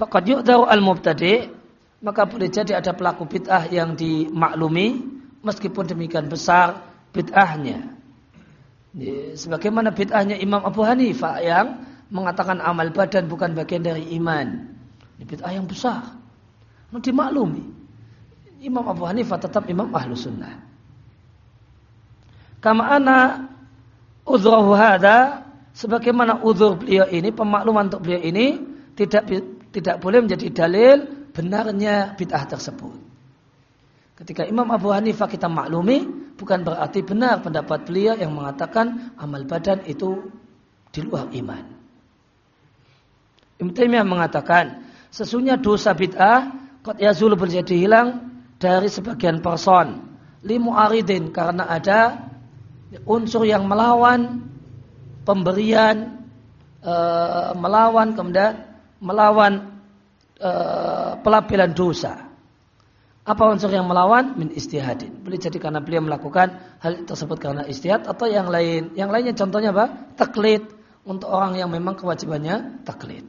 Fakat yu'daru al-mubtadi maka boleh jadi ada pelaku bid'ah yang dimaklumi meskipun demikian besar bid'ahnya. Sebagaimana bid'ahnya Imam Abu Hanifah yang mengatakan amal badan bukan bagian dari iman. Ini bid'ah yang besar. Dimaklumi. Imam Abu Hanifah tetap imam ahlu sunnah. Kama ana udhrahu hada sebagaimana udhur beliau ini, pemakluman untuk beliau ini tidak tidak boleh menjadi dalil benarnya bid'ah tersebut. Ketika Imam Abu Hanifah kita maklumi, bukan berarti benar pendapat beliau yang mengatakan amal badan itu di luar iman. Ibn Taimiyah mengatakan, sesungguhnya dosa bid'ah kot yazul menjadi hilang dari sebagian person. Limu aridin karena ada unsur yang melawan pemberian, e, melawan kemudian melawan e, pelabelan dosa. Apa unsur yang melawan? Min istihadin. Boleh jadi karena beliau melakukan hal tersebut karena istihad atau yang lain. Yang lainnya contohnya apa? Taklid. Untuk orang yang memang kewajibannya taklid.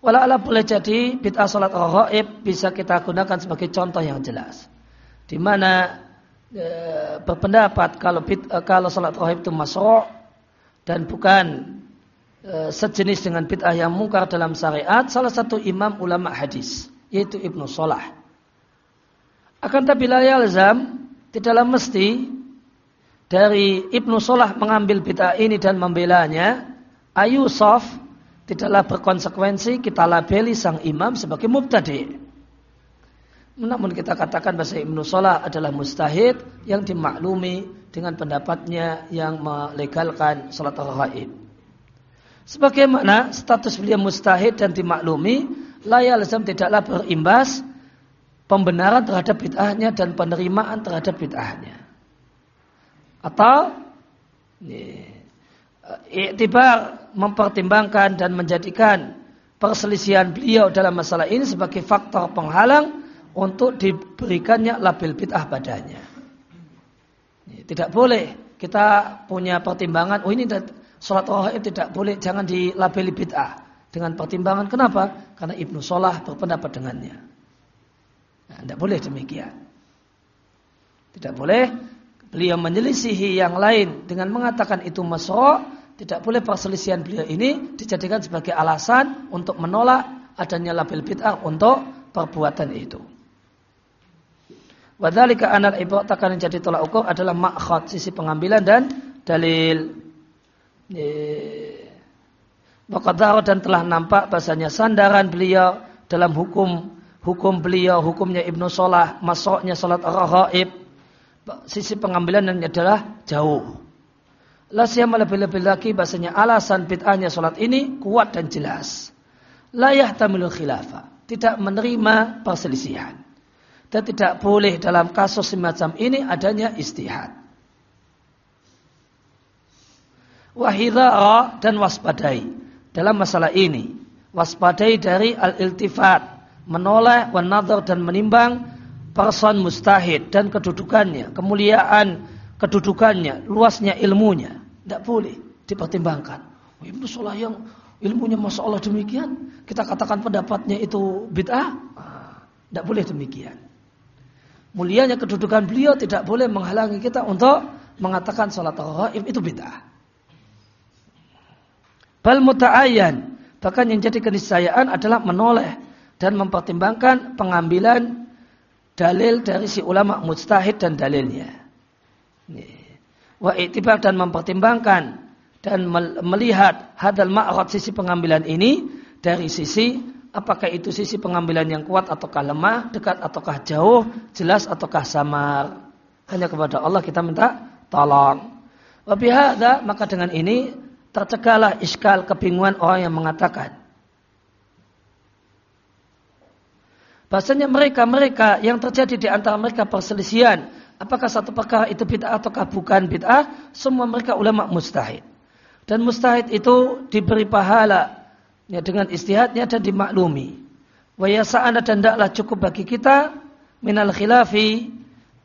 Walau ala boleh jadi bid'ah salat raib bisa kita gunakan sebagai contoh yang jelas. Di mana e, berpendapat kalau bid, e, kalau salat raib itu masuk dan bukan sejenis dengan bid'ah yang mungkar dalam syariat, salah satu imam ulama hadis yaitu Ibnu Salah. Akan tapi la yalzam tidaklah mesti dari Ibnu Solah mengambil bid'ah ini dan membelanya, Ayusuf tidaklah berkonsekuensi kita labeli sang imam sebagai mubtadi. Namun kita katakan bahasa Ibnu Solah adalah mustahid yang dimaklumi dengan pendapatnya yang melegalkan salat raib. Sebagaimana status beliau mustahid dan dimaklumi, layal zam tidaklah berimbas pembenaran terhadap bid'ahnya dan penerimaan terhadap bid'ahnya. Atau iktibar mempertimbangkan dan menjadikan perselisihan beliau dalam masalah ini sebagai faktor penghalang untuk diberikannya label bid'ah padanya. Tidak boleh kita punya pertimbangan, oh ini sholat rahaib tidak boleh, jangan dilabeli bid'ah. Dengan pertimbangan, kenapa? Karena Ibnu Solah berpendapat dengannya. Nah, tidak boleh demikian. Tidak boleh beliau menyelisihi yang lain dengan mengatakan itu masro, tidak boleh perselisihan beliau ini dijadikan sebagai alasan untuk menolak adanya label bid'ah untuk perbuatan itu. Wadhalika anak ibu takkan jadi tolak ukur adalah makhot sisi pengambilan dan dalil. Wakadaro dan telah nampak bahasanya sandaran beliau dalam hukum hukum beliau hukumnya ibnu Solah masuknya salat rahaib sisi pengambilan yang adalah jauh. La lebih-lebih lagi bahasanya alasan bid'ahnya salat ini kuat dan jelas. La yahtamilul khilafah. Tidak menerima perselisihan. Dan tidak boleh dalam kasus semacam ini adanya istihad. Wahidara dan waspadai. Dalam masalah ini. Waspadai dari al-iltifat. Menoleh, wanadar dan menimbang person mustahid dan kedudukannya. Kemuliaan kedudukannya, luasnya ilmunya. Tidak boleh dipertimbangkan. Oh, Ibnu Salah yang ilmunya Masya Allah demikian. Kita katakan pendapatnya itu bid'ah. Tidak boleh demikian mulianya kedudukan beliau tidak boleh menghalangi kita untuk mengatakan salat raib itu bid'ah. Bal muta'ayyan, bahkan yang jadi keniscayaan adalah menoleh dan mempertimbangkan pengambilan dalil dari si ulama mujtahid dan dalilnya. Wa itibar dan mempertimbangkan dan melihat hadal ma'rad sisi pengambilan ini dari sisi apakah itu sisi pengambilan yang kuat ataukah lemah, dekat ataukah jauh, jelas ataukah samar. Hanya kepada Allah kita minta tolong. Wabihada maka dengan ini tercegahlah iskal kebingungan orang yang mengatakan. Bahasanya mereka-mereka yang terjadi di antara mereka perselisihan. Apakah satu perkara itu bid'ah ataukah bukan bid'ah? Semua mereka ulama mustahid. Dan mustahid itu diberi pahala ya, dengan istihadnya dan dimaklumi. Wa yasa'ana dan tidaklah cukup bagi kita minal khilafi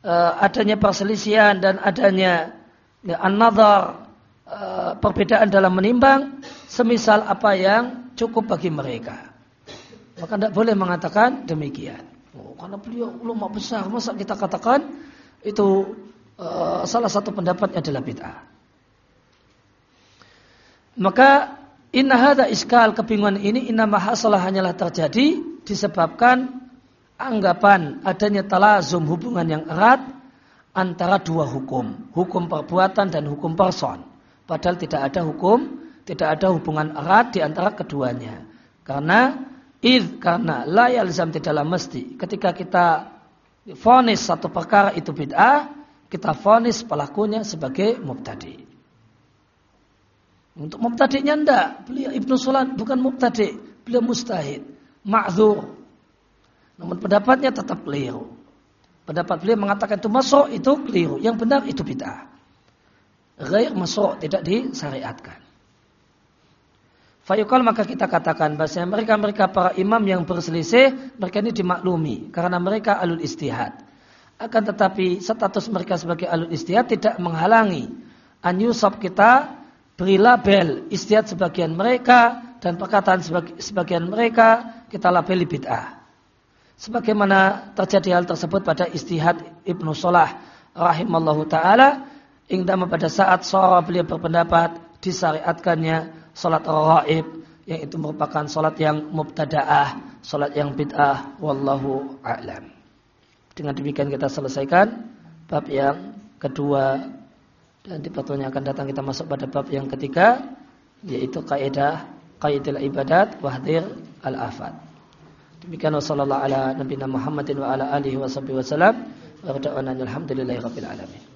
uh, adanya perselisihan dan adanya ya, an-nadhar uh, perbedaan dalam menimbang semisal apa yang cukup bagi mereka. Maka tidak boleh mengatakan demikian. Oh, karena beliau ulama besar, masa kita katakan itu uh, salah satu pendapatnya adalah bid'ah. Maka Inna hada iskal kebingungan ini inna mahasalah hanyalah terjadi disebabkan anggapan adanya talazum hubungan yang erat antara dua hukum. Hukum perbuatan dan hukum person. Padahal tidak ada hukum, tidak ada hubungan erat di antara keduanya. Karena id karena la yalzam tidaklah mesti. Ketika kita fonis satu perkara itu bid'ah, kita fonis pelakunya sebagai mubtadi. Untuk mubtadi'nya enggak. Beliau Ibnu Sulan bukan mubtadi'. Beliau mustahid. Ma'zur. Namun pendapatnya tetap keliru. Pendapat beliau mengatakan itu masuk itu keliru. Yang benar itu bid'ah. Ghair masuk tidak disyariatkan. Fayukal maka kita katakan bahasa mereka-mereka para imam yang berselisih mereka ini dimaklumi karena mereka alul istihad. Akan tetapi status mereka sebagai alul istihad tidak menghalangi an yusab kita beri label istiad sebagian mereka dan perkataan sebagian mereka kita labeli bid'ah. Sebagaimana terjadi hal tersebut pada istihad Ibnu Solah rahimallahu taala hingga pada saat seorang beliau berpendapat disyariatkannya salat raib yang itu merupakan salat yang mubtadaah, salat yang bid'ah wallahu a'lam. Dengan demikian kita selesaikan bab yang kedua dan di pertemuan akan datang kita masuk pada bab yang ketiga yaitu kaidah kaidah ibadat wahdir al-afat. Demikian wasallallahu ala nabiyina Muhammadin wa ala alihi wasallam wa alhamdulillahi rabbil alamin.